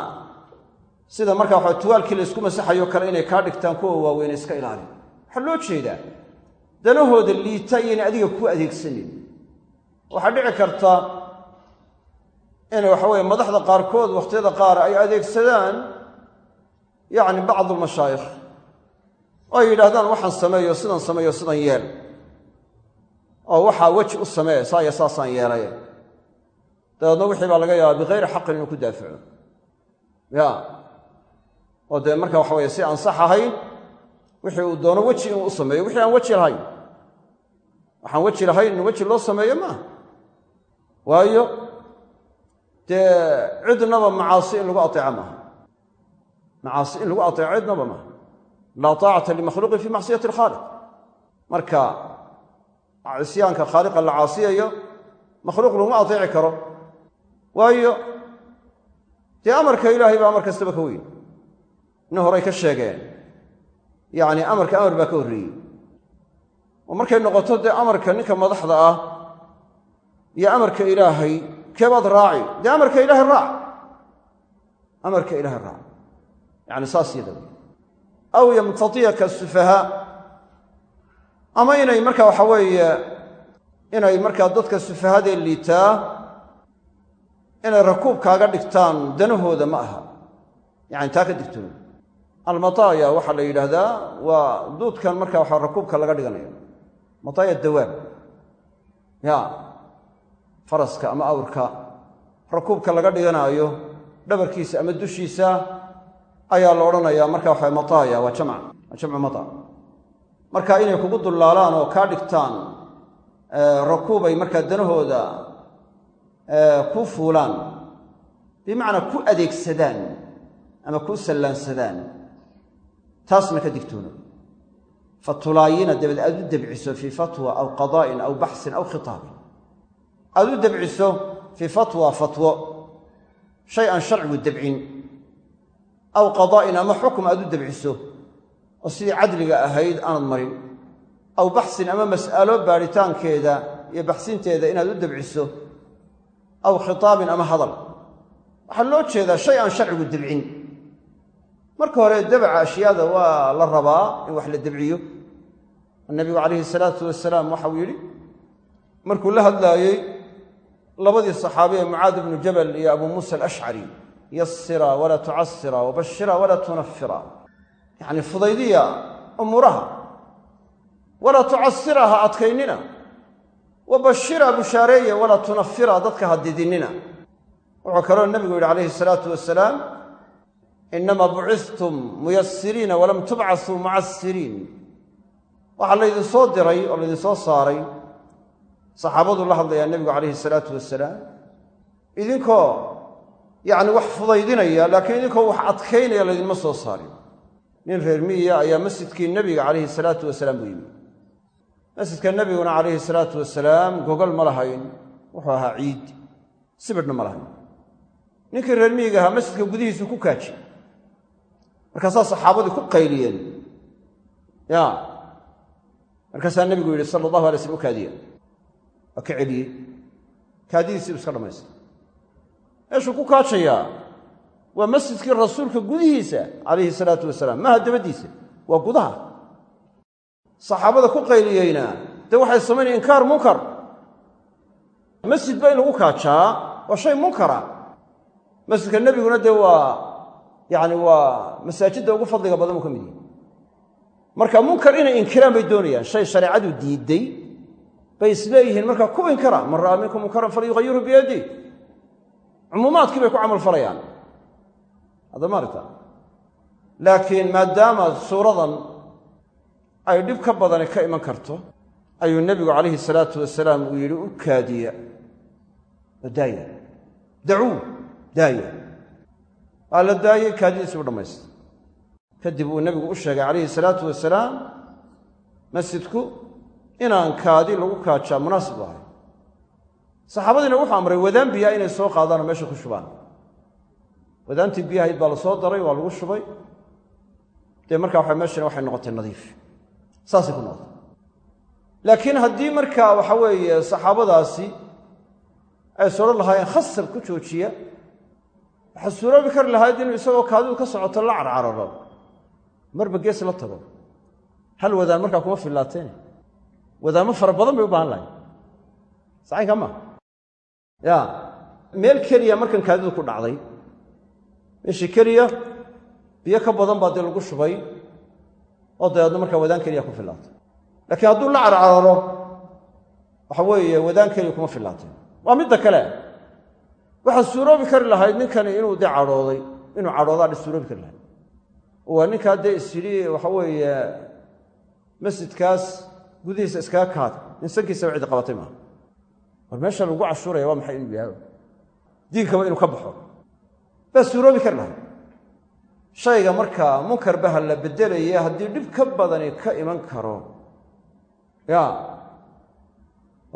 S1: sida marka waxa tuwaalkii la isku masaxayo kale inay kaa dhigtaan kuwa waaweyne iska ilaaliya waxaa loo jeedaa danahooda liita iyona adiga ku adeegsanin. Waxaa dhici karta inay waxaweye madaxda qaarkood wakhtiyada qaar ay adeegsadaan yacni bacdu almashaayikh oo ay yidhaahdaan waxaan sameeyo sidan sameeyo sidan yeel oo waxaa weji u samee saaya saasaan yeelay. Dabeedna wixii baa laga yaabaa bikayri xaqin inuu ku daafaco. Ya. Oo dee marka waxa weye si aan sax ahayn wixii uu doono weji inuu u sameeyo wixii aan weji lahayn. Waxaan weji lahayn in weji loo sameeyo maaha waayo dee cidnaba macaasi in lagu ateeco maaha macaasi in lagu ateeco cidnaba maaha laa taacata limakhluuqin fi macsiyati alkhaaliq. Marka cisyaanka khaaliqa la caasiyayo makhluuq laguma ateeci karo. Waayo dee amarka ilaahay baa amar kastaba ka weyn. Nin horay ka sheegeen. Yacni amarka amar baa ka horreeyey. Oo markay noqoto dee amarka ninka madaxda ah iyo amarka ilaahay keebaad raaci dee amarka ilaahay raac. Amarka ilaahay raac. Yacni saas yada aw yamtatiyaka sufahaa ama inay marka waxa weeye inay markaa dadka sufahadee liitaa inay rakuub kaaga dhigtaan danahooda ma aha. Yacani taa ka digtoon almataaya waxaa la yidhaahdaa waa duudkan marka waxa rakuubka laga dhiganayo. Mataaya dawaab. Ya faraska ama awrka rakuubka laga dhiganaayo dhabarkiisa ama dushiisa ayaa la odhanayaa. Marka waxa mataaya waa jamc. Waa jamcu mata marka inay kugu dullaalaan oo kaa dhigtaan rakuubay markaa danahooda ku fuulaan bimacnaa ku adeegsadaan ama ku sallaansadaan taasna ka digtoono. Fatulaayina dabeed aad u debciso fii fatwa aw qadaa'in aw baxsin aw khitaabin. Aad u debciso fii fatwa fatwo. Shay aan sharcigu debcin aw qadaa'in ama xukum aad u debciso oo sidii cadliga ahayd aanad marin. Aw baxsin ama mas'alo baadhitaankeeda iyo baxsinteeda inaad u debciso aw khitaabin ama hadal. Waxaa loo jeedaa shay aan sharcigu debcin marka hore debaca ashyaada waa la rabaa in wax la debciyo nabigu calayhi salaatu wasalaam waxauu yidhi markuu la hadlaayey labadii saxaabi ee mucaad ibnu jabal iyo abu muusa alashcari yasira walaa tucasira wabashira walaa tunafira yacni fudaydiya umuuraha walaa tucasira ha adkaynina wabashira bushaareeya walaa tunafira dadka ha didinina wuxuu kaloo nebigu yidhi calayhi salaatu wasalaam inamaa bucistum muyasiriina walam tubcasuu mucasiriin waxaa laydinsoo diray oo laydinsoo saaray saxaabaduu la hadlayaa nebigu calayhi salaatu wasalaam idinkoo yacni wax fudaydinaya laakiin idinkoo wax adkaynaya laydinma soo saarin nin reer miyiya ayaa masjidkii nebiga calayhi salaatu wasalaam buu yimi masjidka nebiguna calayhi salaatu wasalaam gogol ma lahayn wuxuu ahaa ciid sibidhna ma lahayn. Ninkii reer miyiga ahaa masjidka gudihiisu ku kaaji. Markaasaa saxaabadii ku qayliyeen. Ya. Markaasaa nebigu yidhi sala allahu alay slm u kaadiya. Waa ka celiyey. Kaadidiisiibu iska dhamaystay. Meeshuu ku kaajayaa waa masjidkii rasuulka gudihiisa calayhi salaatu wasalaam. Maaha dabaddiisa? Waa gudaha. Saxaabada ku qayliyeyna dee waxay samaynaya inkaar munkar. Masjid ba in lagu kaajaa waa shay munkara. Masjidka nebiguna dee waa yacni waa masaajidda ugu fadliga badan buu ka mid yahay. Marka munkar inay inkiraan bay doonayaan. Shay shareecadu diidday bay isleeyihiin marka ku inkara man ra'aa minkum munkaran hadda maaragta laakiin maadaama suuradan ay dhib ka badani ka iman karto ayuu nebigu calayhi salaatu wasalaam uu yidhi u kaadiya. Daaya dacuu daaya waa la daayey kaadidiisi u dhammaystay kadib uu nebigu u sheegay calayhi salaatu wasalaam masjidku inaan kaadi lagu kaajaa munaasib ahay. Saxaabadiina wuxuu amray wadaan biyaa inay soo qaadaanoo meesha ku shubaan wadaantii biyahayd baa la soo daray waa lagu shubay. Dee markaa waxa meeshana waxay noqotay nadiif. Saasay ku noqotay. Laakiin haddii markaa waxa weeye saxaabadaasi ay sodhan lahaayeen khasab ku joojiya waxaa suuroobi kari lahayd inuu isagoo kaadidu ka socoto la carcararo marba gees la tago. Hal wadaan markaa kuma fillaateen wadaamo fara badan bay u baahan lahay sacaynkaa maa ya meel keliya markan kaadidu ku dhacday meeshii keliya biyo ka badan baa dee lagu shubay oo dabeedna markaa wadaan keliya ku fillaatay. Laakiin hadduu la carcararo waxa weeye wadaan keliya kuma fillaateen waa midda kale. Waxaa suuroobi kari lahayd ninkani inuu dee cadhooday inuu cadhoodaa dhi suuroobi kari lahayd. Waa ninkaa dee isyidhi waxa weeye masjidkaas gudihiisa iskaga kaada insankiisaba cidi qabatay maaha. War meesha lagu cashuuraya waa maxay inuu yahay? Diinkaba inuu ka baxo baa suuroobi kari lahayd shayga markaa munkar baha la beddelaya haddii dhib ka badani ka iman karo ya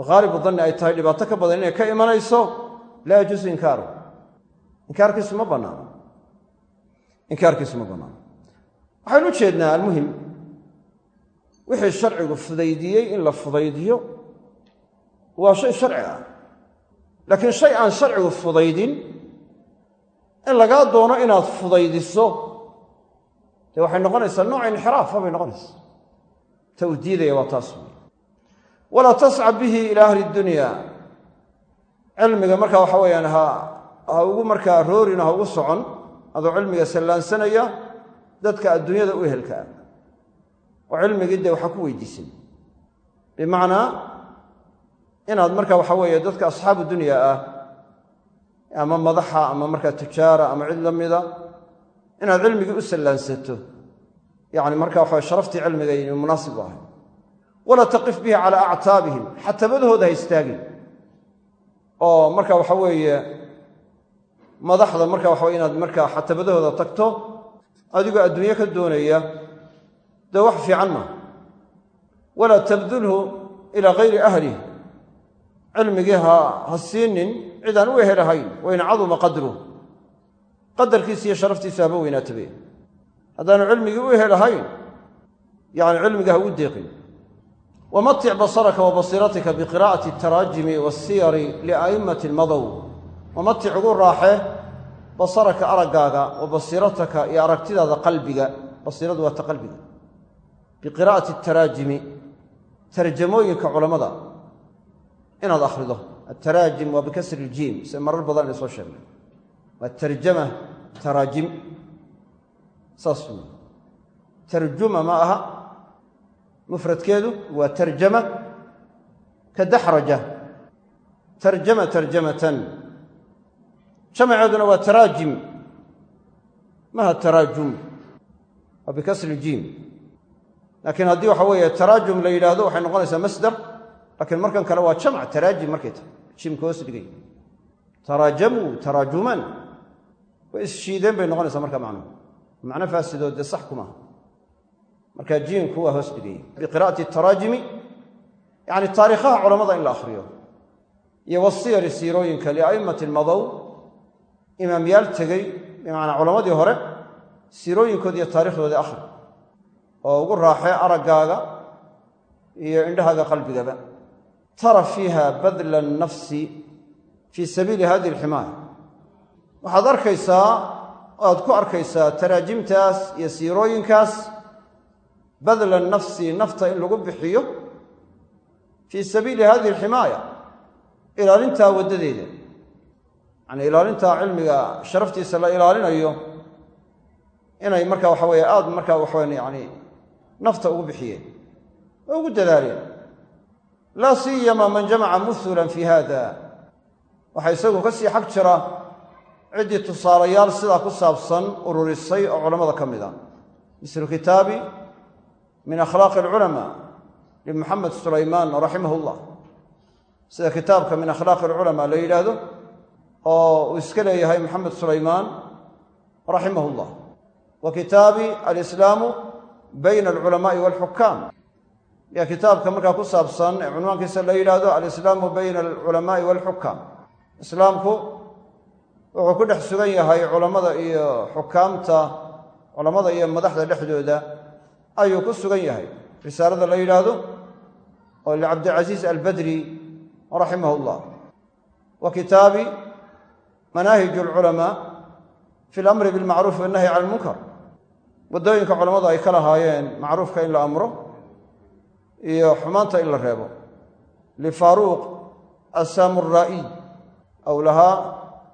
S1: haalibu danni ay tahay dhibaato ka badan inay ka imanayso laa yajuusu inkaaru. Inkaarkiisu ma bannaano inkaarkiisu ma bannaano waxaynu u jeednaa almuhim wixii sharcigu fudaydiyey in la fudaydiyo waa shay sharci ah. Laakiin shay aan sharcigu fudaydin in lagaa doono inaad fudaydiso dee waxay noqonaysaa nooc inxiraafa bay noqonaysaa. Ta uu diidaya waa taas walaa tascab bihi ilaa ahli dunya. Cilmiga markaa waxa weeyaan ha ugu markaa roorin ha ugu socon adoo cilmiga sallaansanaya dadka adduunyada u ehelka ah. Oo cilmigii dee waxaa ku weydiisan. Bimacnaa inaad marka waxa weeye dadka asxaabu dunya ah ama madaxa ama markaa tujaara ama cid la mida inaad cilmigii u sallaansato. Yacni marka waxa sharaftii cilmiga inuu munaasib u ahay walaa taqif bihi calaa actaabihim xatabadahooda ha istaagin. Oo marka waxa weeye madaxda marka waxa inaad markaa xatabadahooda tagto adigoo adduunye ka doonaya dee wax fiican maaha. Walaa tabdulhu ilaa hayri ahlih cilmigii ha ha siinin cidaan u ehelahayn wain caduma qadruh qadarkiisa iyo sharaftiisa haba weynaatabe haddaanu cilmigii u ehelahayn yani cilmiga ha ugu deeqin. Wamatic basaraka wa basiiratika biqiraa'ati ataraajimi waasiyari lia'immati lmadow wamatic ugu raaxe basaraka araggaaga wa basiirataka iyo aragtidaada qalbiga. Basiiradu waa ta qalbiga. Biqiraa'ati ataraajimi tarjamooyinka culammada. Inaad akhrido ataraajim waa bikasri iljiim se marar badan ina soo sheegnay waa tarjama taraajim saas wey tarjuma ma aha mufradkeedu waa tarjama ka daxraja tarjama tarjamatan jamaceeduna waa taraajim maha taraajum waa bikasri iljiim laakiin haddii waxa weeye taraajum la yidhaahdo waxay noqonaysaa masdar laakiin markan kale waa jamc taraajim markay tahay jiimka hoos dhigay. Taraajamuu taraajuman way isshiideen bay noqonaysaa marka macnuhu macno faasidoo dee sax kumaaha marka jiimku waa hoos dhigay. Biqira'ati taraajimi yacni taariikhaha culammada in la akhriyo. Iyo wasiyari siirooyinka lia'immati madow imaamyaal tegey bimacnaa culammadii hore siirooyinkoodi iyo taarikhdoodii akhri. Oo ugu raaxee araggaaga iyo indhahaaga qalbigaba tara fiiha badla annafsi fii sabiili hadihi alximaaya waxaad arkaysaa oaad ku arkaysaa taraajimtaas iyo siirooyinkaas badla nafsi nafta in lagu bixiyo fii sabiili hadihi alximaaya ilaalintaa waddadeeda. Yacanii ilaalintaa cilmiga sharaftiisa la ilaalinayo inay marka waxa weeye aada markaa waxaweyn yani nafta ugu bixiyeen oo ugu dadaaleen laa siyama man jamaca muhulan fi hada waxaa isagu ka sii xag jira ciddii tusaalayaal sidaa ku saabsan ururisay oo culammada ka mid a mislu kitaabi min akhlaaqi alculamaa limuxamed sulaymaan raximah llah sida kitaabka min akhlaaqi alculamaa la yidhaahdo oo uu iska leeyahay moxamed sulaymaan raximah llah wa kitaabi alislaamu bayna alculamaai walxukaam iyo kitaabka markaa ku saabsan ee cunwaankiisa la yidhaahdo alislaamu bayna alculamaai walxukaam islaamku wuxuu ku dhex sugan yahay culammada iyo xukaamta culammada iyo madaxda dhexdooda ayuu ku sugan yahay. Risaalada la yidhaahdo oo licabdilcasiis albadri raximah llah wa kitaabi manaahij alculamaa fi lamri bilmacruufi wannahyi cala almunkar waddooyinka culammadu ay ka lahaayeen macruufka in la amro iyo xumaanta in la reebo. Lifaaruuq assaamuraa'iy aw lahaa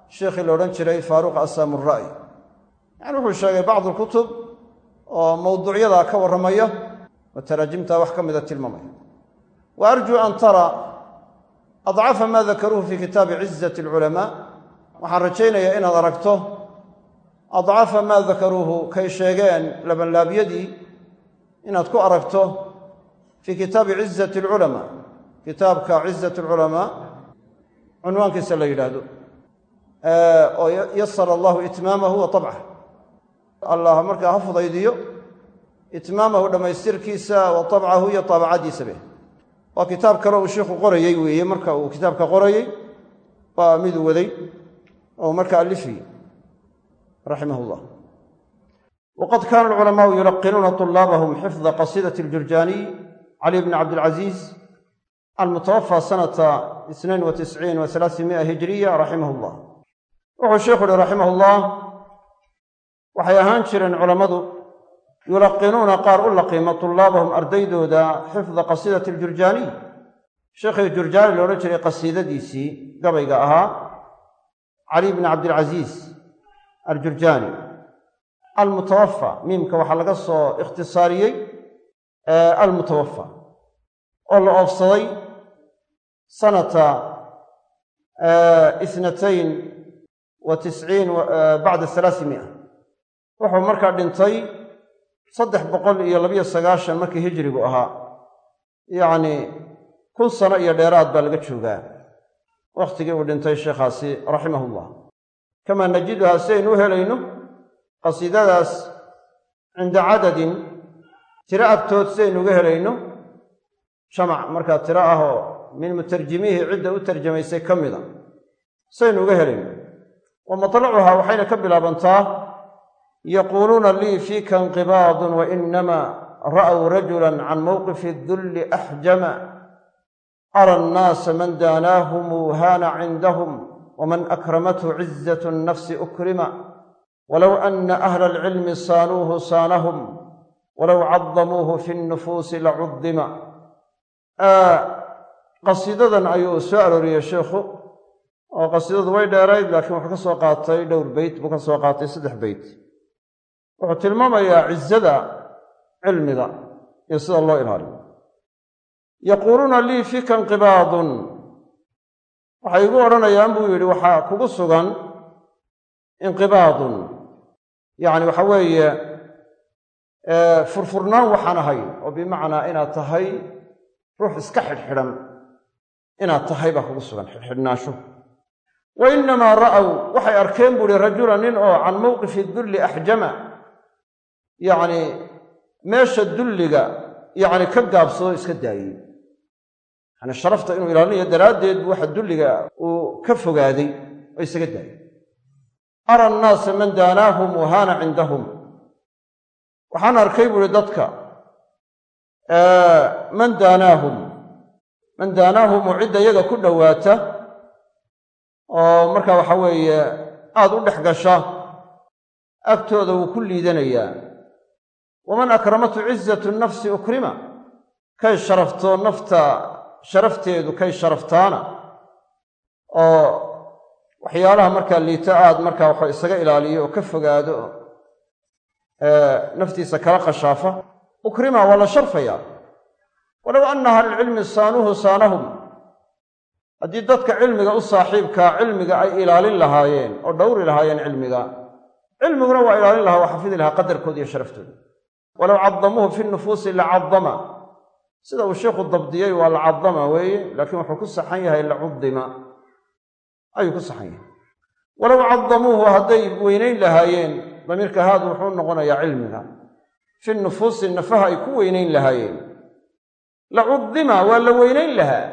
S1: sheikhii la odhan jiray faaruuq assaamuraa'i yani wuxuu sheegay bacdu lkutub oo mawduucyadaa ka warramaya oo taraajimtaa wax ka mida tilmaamaya. Wa arjuu an tara adcafa ma dakaruuhu fi kitaabi cizati alculamaa waxaan rajaynayaa inaad aragto adcafa maa dakaruuhu kay sheegeen labanlaabyadii inaad ku aragto fii kitaabi cizati alculamaa kitaabka cizat alculamaa cunwaankiisa la yidhaahdo. Oo yasara allahu itmaamahu wa tabcah allah markaa ha fudaydiyo itmaamahu dhammaystirkiisa wa tabcahu iyo taabacadiisabe waa kitaab kale uu sheikhu qorayey weeye marka uu kitaabka qorayey waa miduu waday oo marka alifiyey raximah llah waqad kaana alculamaau cali bni cabdilcaziiz almutawafى sanata isnain wa tisciin wa alaasimi'a hijiriya raximah llah wuxuu sheikhu uhi raximah llah waxay ahaan jireen culammadu yulaqinuuna qaar u laqiima tulaabahum ardaydooda xifda qasiidati aljurjaaniy sheekhii jurjaani la odhan jiray qasiidadiisii gabayga ahaa cali bni cabdilcaziiz aljurjaani. Almutawafa miimka waxaa laga soo ikhtisaariyey almutawafa oo la oofsaday sanata itnatayn wa tisciin bacda halaasimia wuxuu markaa dhintay saddex boqol iyo labiyo sagaashan markii hijirigu ahaa. Yacnii kun sano iyo dheeraad baa laga joogaa. Wakhtigii uu dhintay sheekhaasi raximahullah. Kamaa najiduhaa si aynu u helayno qasiidadaas cinda cadadin tiro agtood si aynu uga helayno? Jamac markaa tiro ah oo min mutarjimiihi cidda u tarjamaysay ka mida. Saynu uga helayno. Wa matlacuhaa waxayna ka bilaabantaa yaquuluuna lii fiika inqibaadun wa inama ra'w rajulan can mowqifi dulli axjama ara annaasa man daanaahum haana cindahum waman akramathu cizatu nnafsi ukrima. Walow ana ahla alcilmi saanuuhu saanahum walow cadamuuhu fi nnufuusi lacudima qasiidadan ayuu soo arooriyey sheikhu oo qasiidadu way dheerayd laakiin wuxuu ka soo qaatay dhowr beyt buu ka soo qaatay saddex beyt wuxuu tilmaamayaa cizada cilmiga iyo sida loo ilaaliyo yaquuluuna lii fika inqibaadun waxay igu odhanayaan buu yidhi waxaa kugu sugan inqibaadun yacni waxa weeye furfurnaan waxaan ahay oo bimacnaa inaad tahay ruux iska xidhxidhan. Inaad tahay baa kugu sugan xidhxidhnaansho. Wa innamaa ra'aw waxay arkeen buuhi rajula nin oo can mowqifi dulli axjama. Yacni meesha dulliga yacni ka gaabsado iska daayey. Yani sharafta inuu ilaalinayo daraaddeed bu waxa dulliga uu ka fogaaday oo isaga daayey. Ara annaasa man daanaahum wahaana cindahum waxaan arkay buuhi dadka man daanaahum? Man daanaahum oo cidda iyaga ku dhowaata oo marka waxa weeye aada u dhex gasha agtooda wuu ku liidanayaa. Waman akramatu cizatu nafsi ukrima? Kay sharafto nafta sharafteedu kay sharaftaana. Oo waxyaalaha markaa liita aad markaa waxa isaga ilaaliyo oo ka fogaado naftiisa kala khashaafa ukrima waa la sharfayaa walow anna ahlilcilmi saanuuhu saanahum. Haddii dadka cilmiga u saaxiibkaa cilmiga ay ilaalin lahaayeen oo dhowri lahaayeen cilmiga cilmiguna waa ilaalin lahaa waa xafidi lahaa qadarkooda iyo sharaftooda walow cadamuuhu fi nufuusi lacadama sida uu sheikhu dabdiyey waa lacadama weeye laakiin wuxuu ku saxan yahay lacudima ayuu ku saxan yahay. Walow cadamuuhu hadday weynayn lahaayeen damiirka haadu wuxuu noqonayaa cilmiga. Fi nufuusi nafaha ay ku weynayn lahaayeen. Lacudima waa la weynayn lahaa.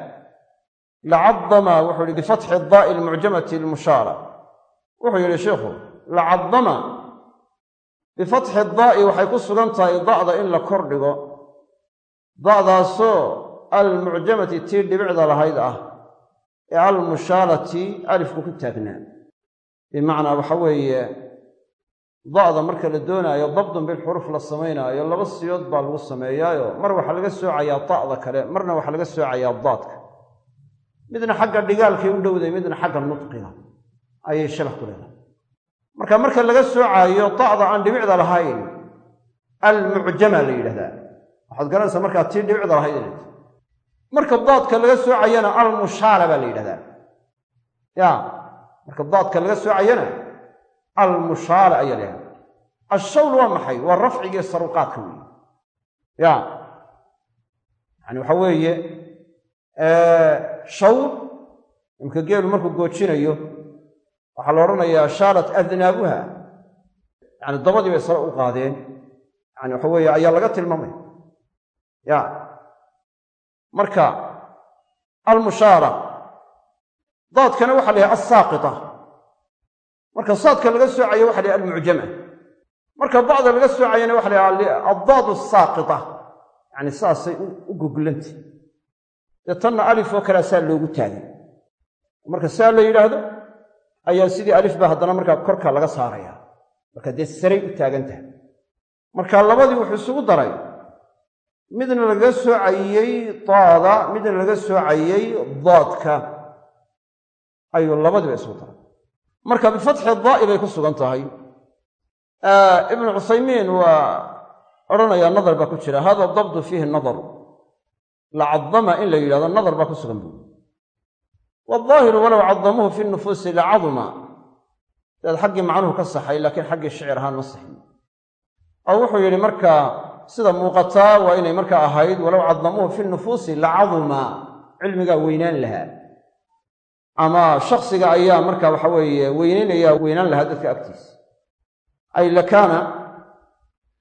S1: Lacadama wuxuu yihi bifatxi daa'i almucjamati almushaara wuxuu yidhi sheikhu lacadama bifatxi daa'i waxay ku sugan tahay da'da in la kor dhigo. Da'daasoo almucjamati tii dhibicda lahayd ah ee almushaalati alifku ku taagnaa bimacnaa waxa weeye da'da marka la doonaayo dabdun bilxuruf la samaynaayo laba siyood baa lagu sameeyaayo mar waxaa laga soocayaa da'da kale marna waxaa laga soocayaa daadka. Midna xagga dhigaalkay u dhowday midna xagga nudqiga ayay shabax ku leedahay. Marka marka laga soocaayo da'da aan dhibicda lahayn almucjama la yidhahdaa. Waxaad garanaysaa markaa tii dhibicda lahayd inay marka daadka laga soocayana almushaala baa la yidhahdaa. Ya marka daadka laga soocayana almushaala ayaa la yidhahdaa ashawl waa maxay? Waa rafcigii saruqaadka weeye ya. Yani waxa weeye shawl imka geelu markuu goojinayo waxaa la odhanayaa shaalat adnaabuha. Yani dabadii bay sare u qaadeen. Yani waxa weeye ayaa laga tilmaamaya ya. Marka almushaara daadkana waxa la yahay alsaaqita marka saadka laga soocayo waxa la almucjama marka bacda laga soocayana waxa la yahay addaad asaaqita yani saasay u goglantay dee tanna alif oo kalea saa loogu taagay. Marka saa la yidhaahdo ayaa sidii alif ba haddana markaa korka laga saaraya. Marka dee saray u taagan tahay. Marka labadii wuxuu isugu daray. Midna laga soocayey daada midna laga soocayey daadka. Ayuu labadiiba isugu daray marka bifatxi daa'i bay ku sugan tahay. Ibnu cuthaymiin waa odhanayaa nadar baa ku jira. Hada dabdu fiihi nadar. Lacadama in la yidhahdo nadar baa ku sugan buui waaldaahiru walow cadamuuhu fi nufuusi lacaduma daad xaggii macnuhu ka saxay laakiin xaggii shicir ahaan ma saxin. Oo wuxuu yidhi markaa sida muuqataa waa inay markaa ahayd walow cadamuuhu fi nufuusi lacaduma cilmigaa weynaan lahaa ama shaksiga ayaa marka waxa weeye weynaynayaa weynaan lahaa dadka agtiisa. Ay lakaana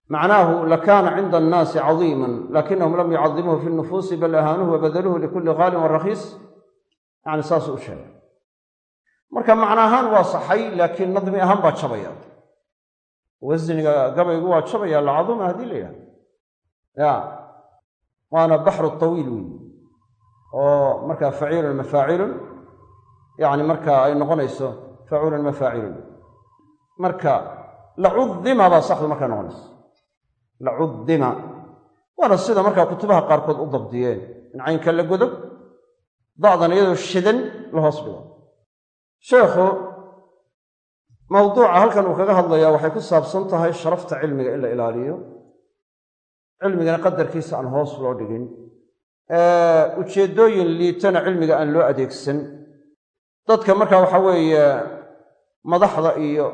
S1: macnaahu lakaana cinda annaasi cadiiman lakinahum lam yucadimuuhu fi nufuusi bal ahaanuhu wabadaluuhu likulli khaalin warakiis yani saasuu u sheegay. Marka macna ahaan waa saxay laakiin nadmi ahaan baa jabaya. Wasniga gabaygu waa jabaya lacaduma haddii la yidhahdo ya waana baxru tawiil weyi oo markaa faciilun mafaacilun yani marka ay noqonayso facuulun mafaacilun marka lacudima baa saxdu markaa noqonayso. Lacudima waana sida markaa kutubaha qaarkood u dabdiyeen. In caynka la godo da'dan iyadoo shidan la hoos dhigo. Sheekhu mawduuca halkan uu kaga hadlayaa waxay ku saabsan tahay sharafta cilmiga in la ilaaliyo. Cilmigana qadarkiisa aan hoos loo dhigin. Ujeeddooyin liitana cilmiga aan loo adeegsan dadka marka waxa weeye madaxda iyo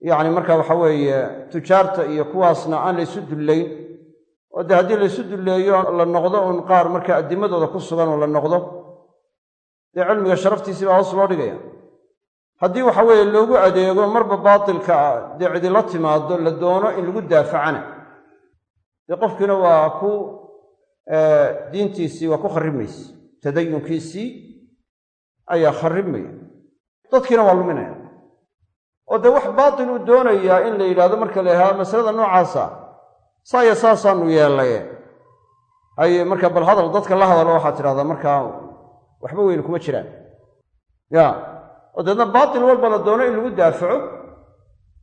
S1: yacni marka waxa weeye tujaarta iyo kuwaasna aan laysu dullayn oo dee haddii laysu dulleeyo la noqdo uun qaar marka addimadooda ku sugan oo la noqdo dee cilmiga sharaftiisii baa hoos loo dhigaya haddii waxa weeye loogu adeego marba baatilka dee cidila timaado la doono in lagu daafacana. Dee qofkiina waa ku diintiisii waa ku kharrimaysa tadayunkiisii ayaa kharrimaya dadkiina waa luminaya. Oo dee wax baatil uu doonayaa in la yidhahdo marka la yidhahdo masalada noocaasa saaya saasaanu yeellaye haye marka bal hadal dadka la hadalo waxaad tidhahdaa markaa waxba weyn kuma jiraan. Ya oo deedna baatil walba la doono in lagu daafaco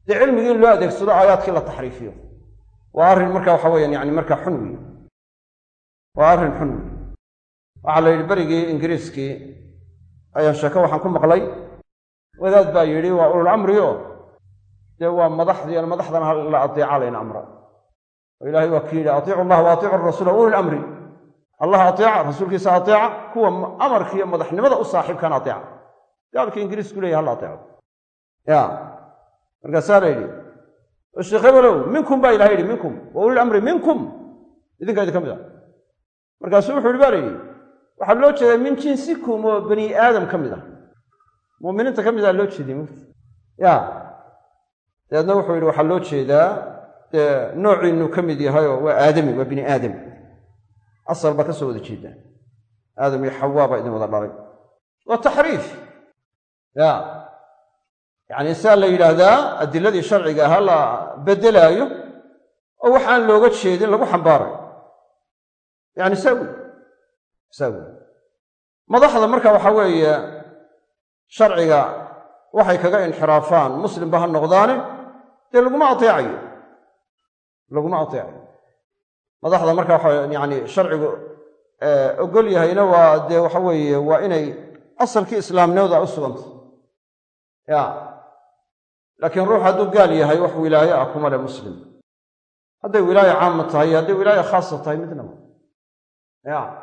S1: dee cilmigii in loo adeegsado aayaadkii la taxriifiyo. Waa arrin marka waxa weeyaan yani markaa xun wey waa arrin xun wey waxaa la yidhi berigii ingiriiskii ayaan sheeko waxaan ku maqlay. Wadaad baa yidhi waa ulul amri oo? Dee waa madaxdii madaxdana la adeeca layna amra. Oo ilaahay waa ki yidhi atiicu allah wa atiicu rasuula ulil amri. Allah ateeca rasuulkiisa ateeca kuwa amarka iyo madaxnimada u saaxiibkana ateeca. Gaalka ingiriisku leeyahy halla ateeco. Ya. Markaasaa la yidhi sheekh hebelow minkum baa ilahay yidhi minkum. Wa ulil amri minkum. Idinkaa idin ka mid a markaasuu wuxu yidhi ba la yidhi waxaa loo jeedaa min jinsikum oo bani aadam ka mid ah. Muuminiinta ka mid a loo jeediy mugti ya. Dabeedna wuxuu yidhi waxaa loo jeedaa dee noociinuu ka mid yahayoo waa aadami waa bini aadam. Asal baa ka soo wada jeedaa aadam iyo xawaa baa idin wada dhalay waa taxriif. Ya. Yacni saa la yidhaahdaa adiladii sharciga ahaa la beddelaayo oo wax aan looga jeedin lagu xambaarayo yacni saa wey saa madaxda marka waxaa weeye sharciga waxay kaga inxiraafaan muslimba ha noqdaane dee laguma ateecayo. Laguma ateecayo. Madaxda marka waxa yani sharcigu ogol yahayna waa dee waxa weeye waa inay asalkii islaamnimada u sugantay. Ya. Laakiin ruux hadduu gaal yahay wax wilaaye ah kuma le muslim. Hadday wilaaye caama tahay hadday wilaaye khaasa tahay midnaba ya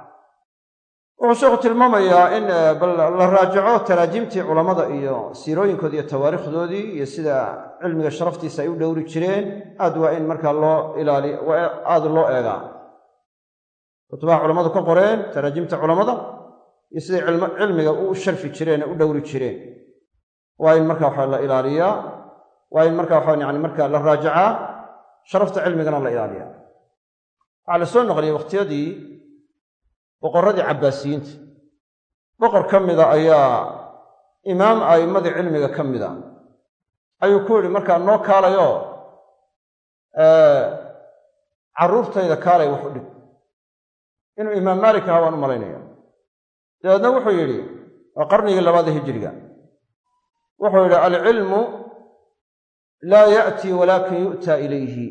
S1: wuxuu sheekhu tilmaamayaa in bal la raajaco taraajiimtii culammada iyo siirooyinkoodii iyo tawaarikhdoodii iyo sida cilmiga sharaftiisa ay u dhowri jireen aad waa in markaa loo ilaaliy aada loo eegaa. Kutubaha culammadu ka qoreen taraajimta culammada iyo siday cilmiga u sharfi jireen u dhowri jireen. Waa in marka waxa la ilaaliyaa waa in marka waxa yani marka la raajacaa sharafta cilmigana la ilaaliyaa. Waxaa la soo noqliyay wakhtiyadii boqorradii cabbaasiyiinta boqor ka mida ayaa imaam a'immadii cilmiga ka mida. Ayuu ku yidhi markaa noo kaalayoo carruurtayda kaalay wax u dhig. Inuu imaam maalik ahaa waan u malaynaya. Dabeedna wuxuu yidhi waa qarnigii labaada hijiriga. Wuxuu yidhi alcilmu laa ya'tii walaakin yu'taa ilayhi.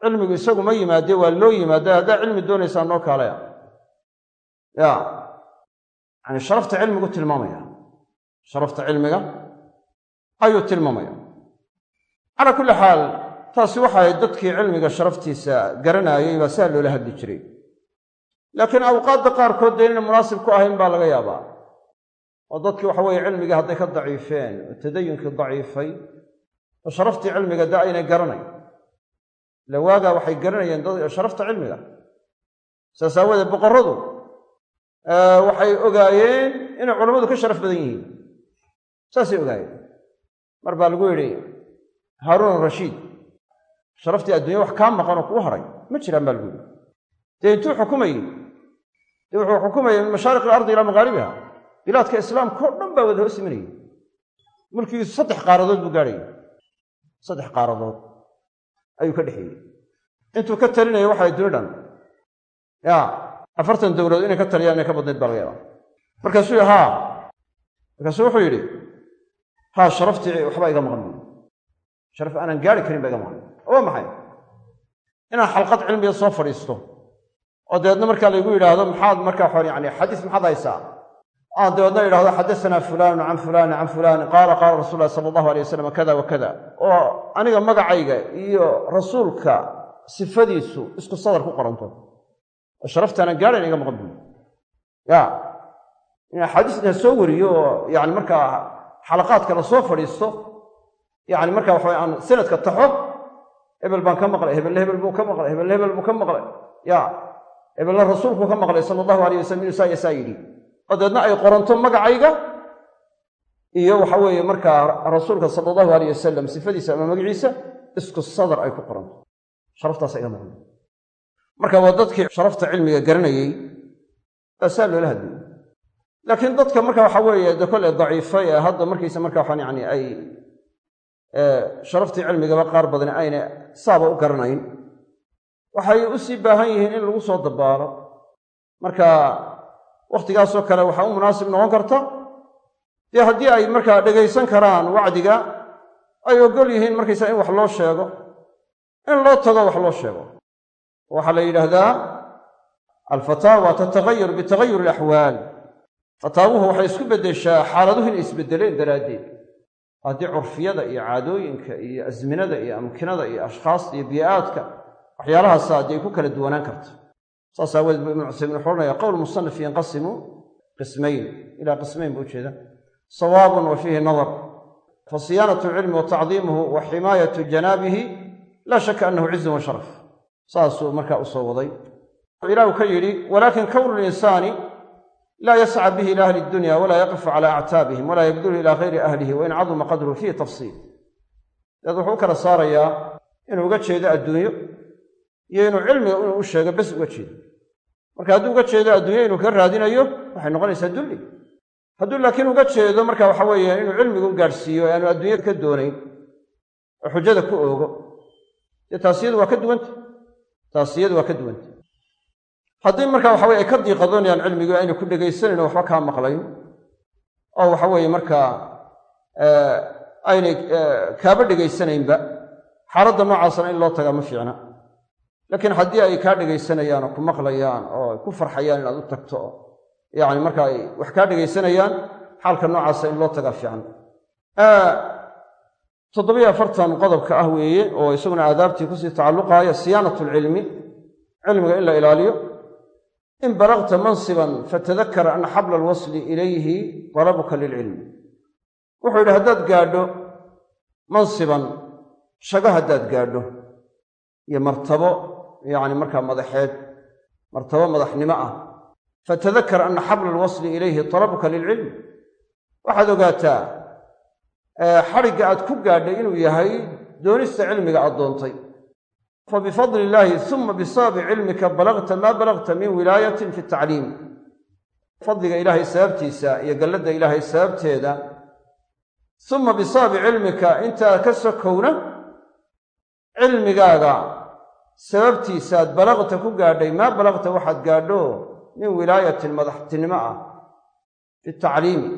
S1: Cilmigu isagu ma yimaadee waa loo yimaada haddaa cilmi doonaysaa noo kaalaya ya. Yani sharafta cilmigu tilmaamaya. Sharafta cilmiga ayuu tilmaamaya. Calaa kulli xaal taasi waxay dadkii cilmiga sharaftiisa garanaayay baa saa loola hadli jiray. Laakiin awqaadda qaarkood dee inay munaasib ku ahayn baa laga yaabaa. Oo dadkii waxa weeye cilmigii hadday ka daciifeen oo tadayunkii daciifay oo sharaftii cilmiga da aynay garanay. Ila waxay garanayeen sharafta cilmiga saas aawadeed waxay ogaayeen inay culammadu ka sharaf badan yihiin. Saasay ogaayeen. Mar baa lagu yidhi haaruun rashiid sharaftii adduunya wax kaa maqan oo kuu hadhay ma jiraan baa lagu yidhi. Dee intuu xukumayey dee wuxuu xukumayay min mashaariq alardi ilaa maqaaribiha bilaadka islaamkao dhan baa wada hoos imanayay. Mulkigiisu saddex qaaradood buu gaadhayay saddex qaaradood ayuu ka dhexeeyey. Intuu ka talinaya waxay duni dhan ya afartan dowladood inay ka taliyaan inay ka badnayd baa laga yaabaa. Markaasuu yidhi haa markaasuu wuxuu yidhi haa sharaftii waxbaa iga maqan sharaf aanan gaari karin baa iga maqan. Waa maxay? Inaan xalqad cilmiga soo fadhiisto oo dabeedna markaa laygu yidhaahdo maxaad markaa xor yani xadiis maxaad haysaa? Aan dabeedna idhahdo xadasanaa fulaanu can fulani can fulani qaala qaala rasul lahi sala allahu alay wasalam kada wa kada. Oo aniga magacayga iyo rasuulka sifadiisu isku sadar ku qoranto oo sharaftaanan gaadhayn iga maqan buuli ya. In soo wariyo yani markaa xalaqaadka la soo fadhiisto yani marka waxa aan sanadka taxo hebel baan ka maqlay hebelle hebel buu ka maqlay hebelle hebel buu ka maqlay. Ya. Hebelna rasuulkuu ka maqlay sala allahu alayh wasalam inuu saa saa yidhi. Oo dabeedna ay qoranto magacayga iyo waxa weeye markaa rasuulka sala allahu alayh wasalam sifadiisa ama magaciisa isku sadar ay ku qoranto. Sharaftaas iga maqan marka waa dadkii sharafta cilmiga garanayey baa saa loola hadlayay laakiin dadka marka waxa weeye de kole daciifay ee hadda markaysa marka waxaan yani ay sharaftii cilmigaba qaar badani ayna saaba u garanayn. Waxay u sii baahan yihiin in lagu soo dabaalo. Marka wakhtigaasoo kale waxaa u munaasib noqon karta. Dee haddii ay markaa dhegaysan karaan wacdiga ay ogol yihiin markaysaa in wax loo sheego in loo tago wax loo sheego waxaa la yidhaahdaa alfataawa tatagayar bitagayur alaxwaal fataawuhu waxay isku beddeshaa xaaladuhu inay isbeddeleen daraaddeed. Haddii curfiyada iyo caadooyinka iyo asminada iyo amkinada iyo ashkhaasta iyo bii'aadka waxyaalahaasa haddii ay ku kala duwanaan karto. Saas aaweed buu ibnu cusaymin wuxuu odhanaya qowl musanif yanqasimu qismayn. Ilaa qismayn buu ujeeda sawaabun wa fiihi nadar. Fa siyaanatu lcilmi wa wa ximaayatu janaabihi laa shaka annahu cizun wa saasuu markaa u soo waday. Ilahu ka yidhi walaakin kownu linsaani laa yasca bihi ila ahli dunya walaa yaqifu cala actaabihim walaa yabdulu ila gayri ahlihi wain caduma qadruhu fiihi tafsiil. Daed wuxuu u kala saarayaa inuu uga jeedo adduunyo iyo inuu cilmiga inuu u sheego bes uga jeedo. Marka hadduu uga jeedo adduunyo inuu ka raadinayo waxay noqonaysaa dulli. Hadduu laakiin uga jeedo marka waxa weeye inuu cilmigu gaadhsiiyo e aanu adduunya ka doonayn oo xujada ku oogo. Dee taasiyadu waa ka duwanta taasiyadu waa ka duwanta. Haddii marka waxa weye ay ka diiqadoonayaan cilmigii ayna ku dhegaysanayn oo waxba kaa maqlayn oo waxa weeye markaa aynay kaaba dhegaysanaynba xaaladda noocaasna in loo tagaa ma fiicna. Laakiin haddii ay kaa dhegaysanayaan oo ku maqlayaan oo ay ku farxayaan inaad u tagto oo yacni marka ay wax kaa dhegaysanayaan xaalka noocaasa in loo tagaa fiican toddobiyo afartan qodobka ah weeye oo isaguna aadaabtii ku sii tacalluqaaya siyaanat alcilmi cilmiga in la ilaaliyo. In balagta mansiban fatadakar ana xabla alwasli ilayhi dalabuka lilcilmi. Wuxuu yidhi haddaad gaadho mansiban shago haddaad gaadho iyo martabo yacni markaa madaxeed martabo madaxnimo ah fatadakar ana xabla alwasli ilayhi talabuka lilcilmi. Waxaad ogaataa xadhigga aad ku gaadhay inuu yahay doonista cilmiga aad doontay. Fabifadli illaahi uma bisababi cilmika balagta maa balagta min wilaayatin fi tacliim. Fadliga ilaahay sababtiisa iyo galladda ilaahay sababteeda uma bisababi cilmika intaa ka sokowna cilmigaaga sababtiisaaad balagta ku gaadhay maa balagta waxaad gaadho min wilaayatin madaxtinimo ah fi tacliimi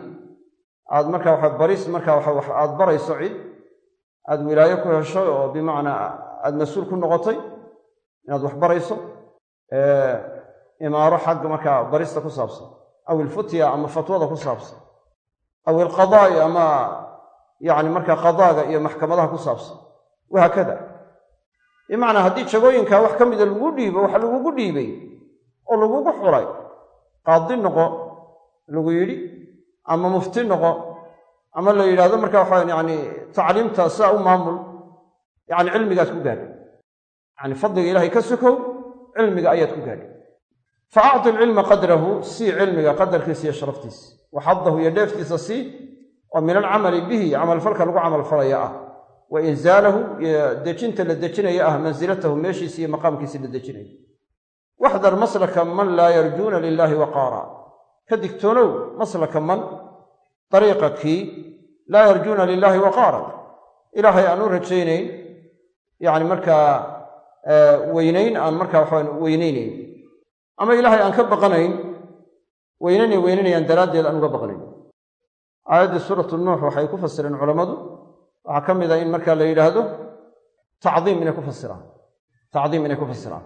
S1: aad markaa waxa baris markaa waxa aad barayso cid aad wilaayo ku hesho oo bimacnaa aad mas'uul ku noqotay inaad wax barayso imaaro xagga markaa barista ku saabsan aw ilfutya ama fatwada ku saabsan aw ilqadaa'i ama yacni markaa qadaaga iyo maxkamadaha ku saabsan wahaakada bimacnaa haddii jagooyinkaa wax ka mida lagu dhiibo waxa lagugu dhiibay oo lagugu xulay qaadi noqo lagu yidhi ama mufti noqo ama la yidhahdo marka waxa yani tacliimta sidaa u maamul yani cilmigaad ku gaadhay yani fadliga ilahay ka sokow cilmiga ayaad ku fa acti alcilma qadrahu sii cilmiga qadarkiisa iyo sharaftiisa. Wa xadahu iyo dheeftiisa sii oo min alcamali bihi camalfalka lagu camalfalaya ah. Wa inzaalahu iyo dejinta la dejinaya ah mansilatahu meeshiisa iyo maqaamkiisa la dejinaya. Waxdar maslaka man laa yarjuuna lilaahi waqaara ka digtoonow maslaka man dariiqa kii laa yarjuuna lilaahi waqaara ilaahay aan u rajaynayn yacni markaa weynayn aan markaa waxaan weynaynayn ama ilaahay aan ka baqanayn weynaynay weynaynayaan daraaddeed aan uga baqanayn aayaddii suuratu nuux waxay ku fasireen culammadu waxaa ka mid a in markaa la yidhaahdo tacdiim inay ku fasiraan tacdiim inay ku fasiraan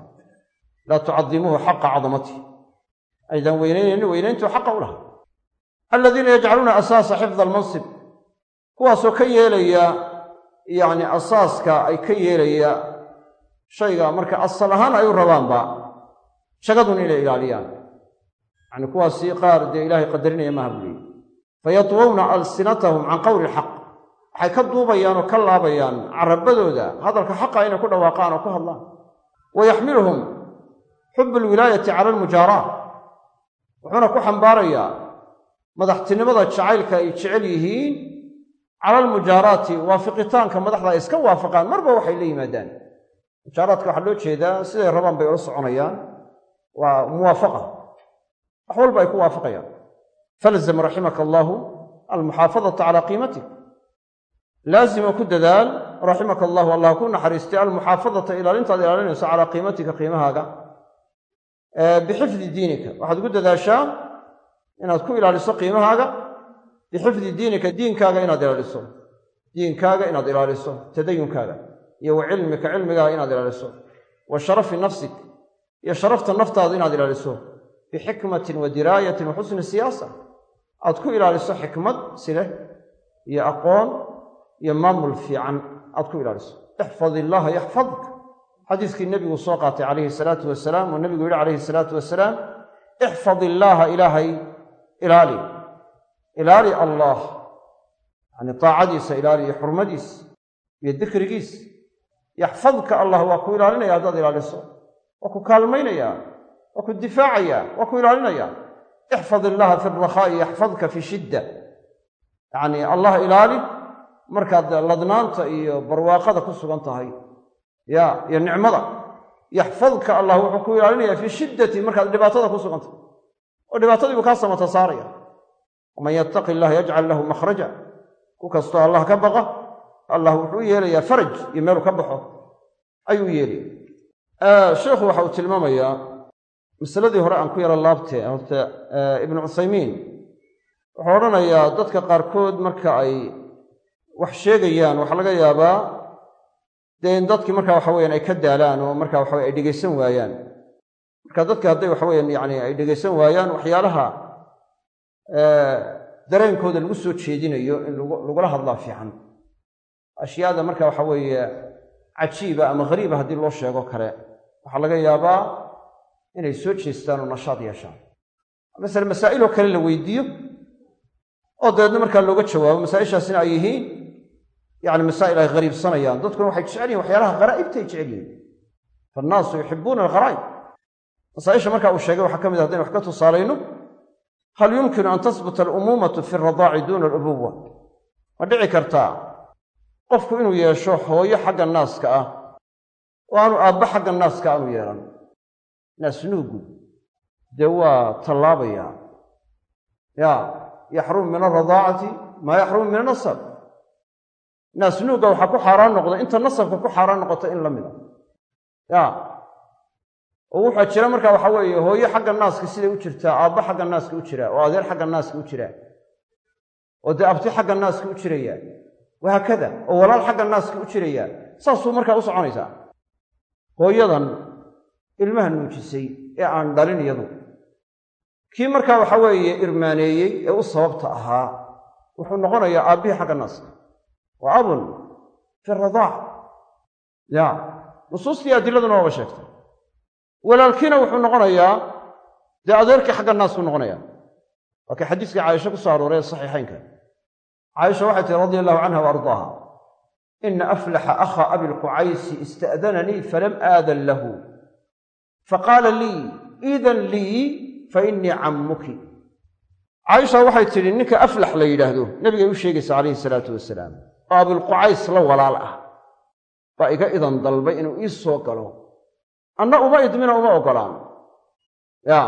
S1: laa tucadimuuhu xaqa cadamatihi aydaan weynaynayni weynayntuu xaqa u aladiina yajcaluuna asaasa xifda almansib kuwaasoo ka yeelaya yacni asaaska ay ka yeelaya shayga marka asal ahaan ay u rabaanba shagadun inay ilaaliyaan. Yacni kuwaasi qaar dee ilaahay qadarinaya maaha buliyi fayatwowna alsinatahum can qowli ilxaq waxay ka duubayaan oo ka laabayaan carabadooda hadalka xaqa inay ku dhawaaqaan oo ku hadlaan. Wa yaxmiluhum xubu alwilaayati cala almujaaraa wuxuuna ku xambaarayaa madaxtinimada jacaylka ay jecel yihiin cala almujaaraati waafiqitaanka madaxda ay iska waafaqaan marba waxay la yimaadaan. Mujaaraadka waxaa loo jeedaa siday rabaan bay ula soconayaan waa muwaafaqa. Wax walba ay ku waafaqayaan. Falzam raximaka allaahu almuxaafadata calaa qiimatik. Laazima ku dadaal raximaka allahu allah ku naxariistay almuxaafadata ilaalintaad ilaalinayso calaa qiimatika qiimahaaga. Bixifdi diinika. Waxaad ugu dadaashaa inaad ku ilaaliso qiimahaaga bixifdi diinika diinkaaga inaad ilaaliso. Diinkaaga inaad ilaaliso tadayunkaaga iyo wa cilmika cilmigaaga inaad ilaaliso. Wa sharafi nafsik iyo sharafta naftaada inaad ilaaliso. Bixikmatin wa diraayatin wa xusni siyaasa. Aad ku ilaaliso xikmad sileh iyo aqoon iyo maamul fiican aad ku ilaaliso. Ixfad illaaha yaxfadka. Xadiiskii nebigu soo qaatay calayhi salaatu wasalaam oo nebigu yihi calayhi salaatu wasalaam ixfad illaaha ilaahay ilaali ilaali allaah yacni taacadiisa ilaali iyo xurmadiisa iyo dikrigiisa yaxfadka allah waa ku ilaalinaya haddaad ilaaliso waa ku kaalmaynayaa waa ku difaacayaa waa ku ilaalinaya. Ixfad illaha fi alrakhaa'i yaxfadka fi shidda. Yacni allah ilaali markaad ladnaanta iyo barwaaqada ku sugan tahay ya iyo nicmada. Yaxfadka allah wuxuu ku ilaalinaya fii shiddati markaad dhibaatada ku sugan tahay oo dhibaatadii buu kaa samata saaraya waman yattaqi illaha yajcal lahu makhraja ku kastoo allah ka baqa allah wuxuu yeelayaa faraj iyo meeluu ka baxo ayuu yeelaya sheikhu waxa uu tilmaamayaa masaladii hore aan ku yaro laabtee horta ibnu cuthaymiin wuxuu odhanayaa dadka qaarkood marka ay wax sheegayaan waxaa laga yaabaa dee in dadkii marka waxa weyaan ay ka daalaan oo marka waxa ay dhegaysan waayaan marka dadka hadday waxa weyaan yani ay dhegaysan waayaan waxyaalaha dareenkooda lagu soo jeedinayo in lagula hadlaa fiican. Ashyaada marka waxa weeye cajiiba ama hariiba haddii loo sheego kale waxaa laga yaabaa inay soo jeestaan oo nashaad yeeshaan. Masale masaa'iloo kale la weydiiyo oo dabeedna markaa looga jawaabo masaa'ishaasina ay yihiin yani masaa'il ay hariibsanayaan dadkuna waxay jecel yihiin waxyaalaha kharaa'ibtay jecel yihiin. Faannaasu yuxibuuna algharaa'ib masaa'isha marka uu sheegay waxaa ka mid a hadaynu wax ka tusaalayno hal yumkinu an tasbuta alumuumatu fi radaaci duuna alubuwa ma dhici kartaa qofku inuu yeesho hooyo xagga naaska ah oo aanu aabba xagga naaska aanu yeelan? Naasnuugu dee waa tallaabaya ya yaxrumu min alradaacati maa yaxrumu min anasab naasnuugga waxaa ku xaaraan noqda inta nasabka ku xaaraan noqota in la mida. Ya oo waxaa jira marka waxa weeye hooyo xagga naaska siday u jirtaa aabba xagga naaska u jiraa oo adeer xagga naaska u jiraa oo dee abti xagga naaska u jiraya wahaakada oo walaal xagga naaska u jiraya saasuu markaa u soconaysaa. Hooyadan ilmaha nuujisay ee aan dhalin iyadu. Kii markaa waxa weeye irmaaneeyey ee u sababta ahaa wuxuu noqonayaa aabbihii xagga naaska. Waa abun fi radaac ya nusuustii adiladuna waaba sheegtay walaalkiina wuxuu noqonayaa dee adeerkii xagga naasku noqonaya. Waa kii xadiiskii caaisha ku soo arooray ee saxiixaynka. Caaisha waxay tihi radia allahu canha wa ardaaha ina aflaxa akha abilqucaysi ista'dananii falam aadan lahu. Faqaala lii iidan lii fa innii cammuki. Caaisha waxay tidhi ninka aflax la yidhaahdo. Nebigay u sheegaysa calayhi salaatu wasalaam oo abilqucays la walaal ah. Baa iga idan dalbay inuu ii soo galo anna uma idmina uma ogolaan. Ya.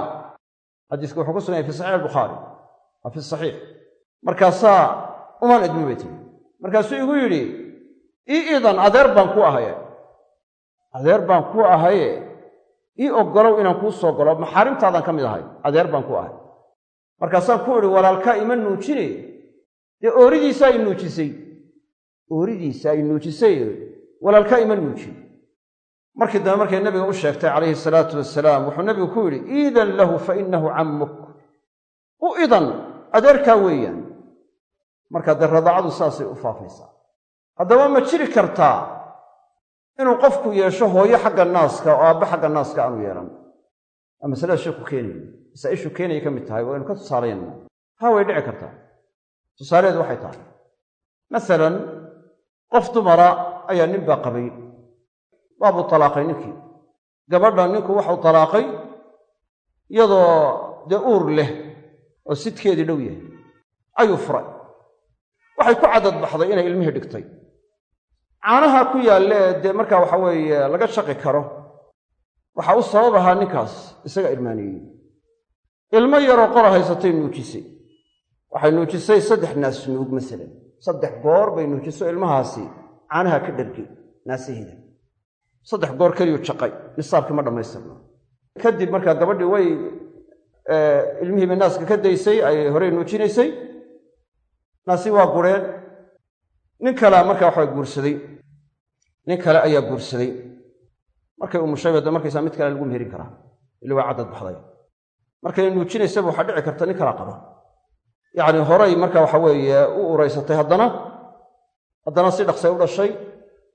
S1: Xadiiska wuxuu ku sugan yahy fi saxiix albukhaari waa fi saxiix. Markaasaa umaan idmin bay tiri markaasuu igu yidhi ii idan adeer baan ku ahaye. Adeer baan ku ahaye? Ii oggolow inaan kuu soo galo. Maxaarimtaadaan ka mid ahay. Adeer baan ku ahay. Markaasaan ku idhi walaalkaa ima nuujine dee ooridiisaa i nuujisay. Ooridiisa ay nuujisay? Walaalkaa ima nuujin markii dambe markay nabiga u sheegtay calayhi salaatu wasalaam wuxuu nabigu ku yidhi iidan lahu fa innahu cammuk. U idan adeerkaa weeyaan. Markaa dee radaacadu saasay u faafaysaa. Haddaba ma jiri kartaa inuu qofku yeesho hooyo xagga naaska oo aabbe xagga naaska aanu yeelan. Waa masalada sheeku keenaya masaa-ishu keenaya ka mid tahay waynu ka tusaalayna haa way dhici kartaa. Tusaalaheedu waxay tahay. Masalan qof dumara ayaa nin baa qabay waabuu talaaqay ninkii. Gabadha ninku waxau talaaqay iyadoo dee uur leh oo sidkeedii dhow yahay. Ayuu furay. Waxay ku cadad baxday inay ilmihii dhigtay. Caanaha ku yaalle ee dee markaa waxa weeye laga shaqi karo waxaa u sabab ahaa ninkaas isaga irmaaneeyey ilmo yaroo qora haysatay nuujisay. Waxay nuujisay saddex naas nuug masalan. Saddex goor bay nuujiso ilmahaasi. Caanaha ka dhargay naasaheeda saddex goor keliyuu jaqay nisaabkii ma dhammaystirna kadib markaa gabadhii way ilmihiiba naaska ka daysay ay horey nuujinaysay naasi waa gureen. Nin kalea markaa waxaa guursaday. Nin kale ayaa guursaday. Markay umushayba de markaysaa mid kale lagu meherin karaa ili waa caddad baxday. Markay nuujinaysaba waxaa dhici karta nin kalaa qaba yacni horay marka waxa weeye u uraysatay haddana haddana si dhaqsay u dhashay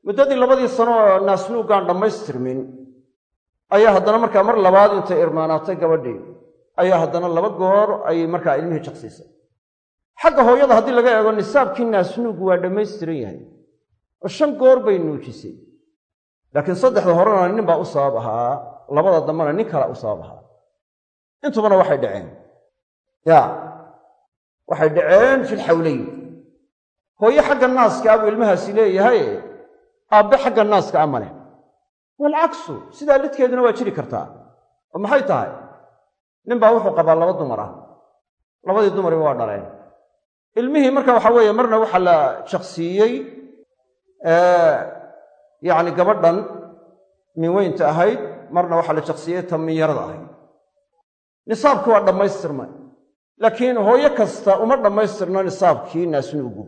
S1: muddadii labadii sano oo naasnuugaan dhammaystirmin ayaa haddana markaa mar labaad intay irmaanaatay gabadhii ayaa haddana laba goor ayay markaa ilmihii jaqsiisay. Xagga hooyada haddii laga eego nisaabkii naasnuugu waa dhammaystiran yahay oo shan goor bay nuujisay. Laakiin saddexda horena nin baa u sabab ahaa labada dambena nin kala u sabab ahaa. Intubana waxay dhaceen. Ya waxay dhaceen filxawleyn hooyo xagga naaska abuu ilmahaasi leeyahay aabbe xagga naaska ama leh. Waalcaksu sidaa lidkeeduna waa jiri kartaa. Oo maxay tahay? Nin baa wuxuu qabaa laba dumar ah. Labadii dumariba waa dhaleen. Ilmihii marka waxa weeye marna waxaa la jaqsiiyey yacni gabadhan min weynta ahayd marna waxaa la jaqsiiyey ta minyarada ahayd. Nisaabkii waa dhammaystirmay. Laakiin hooyo kasta uma dhammaystirno nisaabkii naasnuugu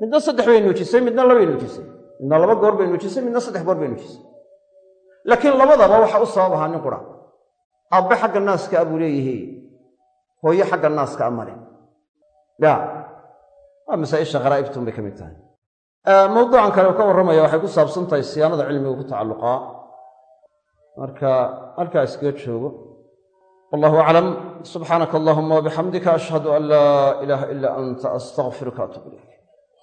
S1: midna saddex bay nuujisay midna labay nuujisay midna laba goor bay nuujisay midna saddex goor bay nuujisay laakiin labadaba waxaa u sabab ahaa nin qura. Aabbe xagga naaska abuu leeyihi hooyo xagga naaska amale ya waa masaa'isha bay ka mid tahay. Mawduucan kale ka warramaya waxay ku saabsan tahay siyaanada cilmiga ku tacalluqaa marka halkaa iskaga joogo. Wallahu aclam. Subxaanaka allahuma wabixamdika ashhadu an laa ilaaha ilaa anta astaqfiruka atub ilayk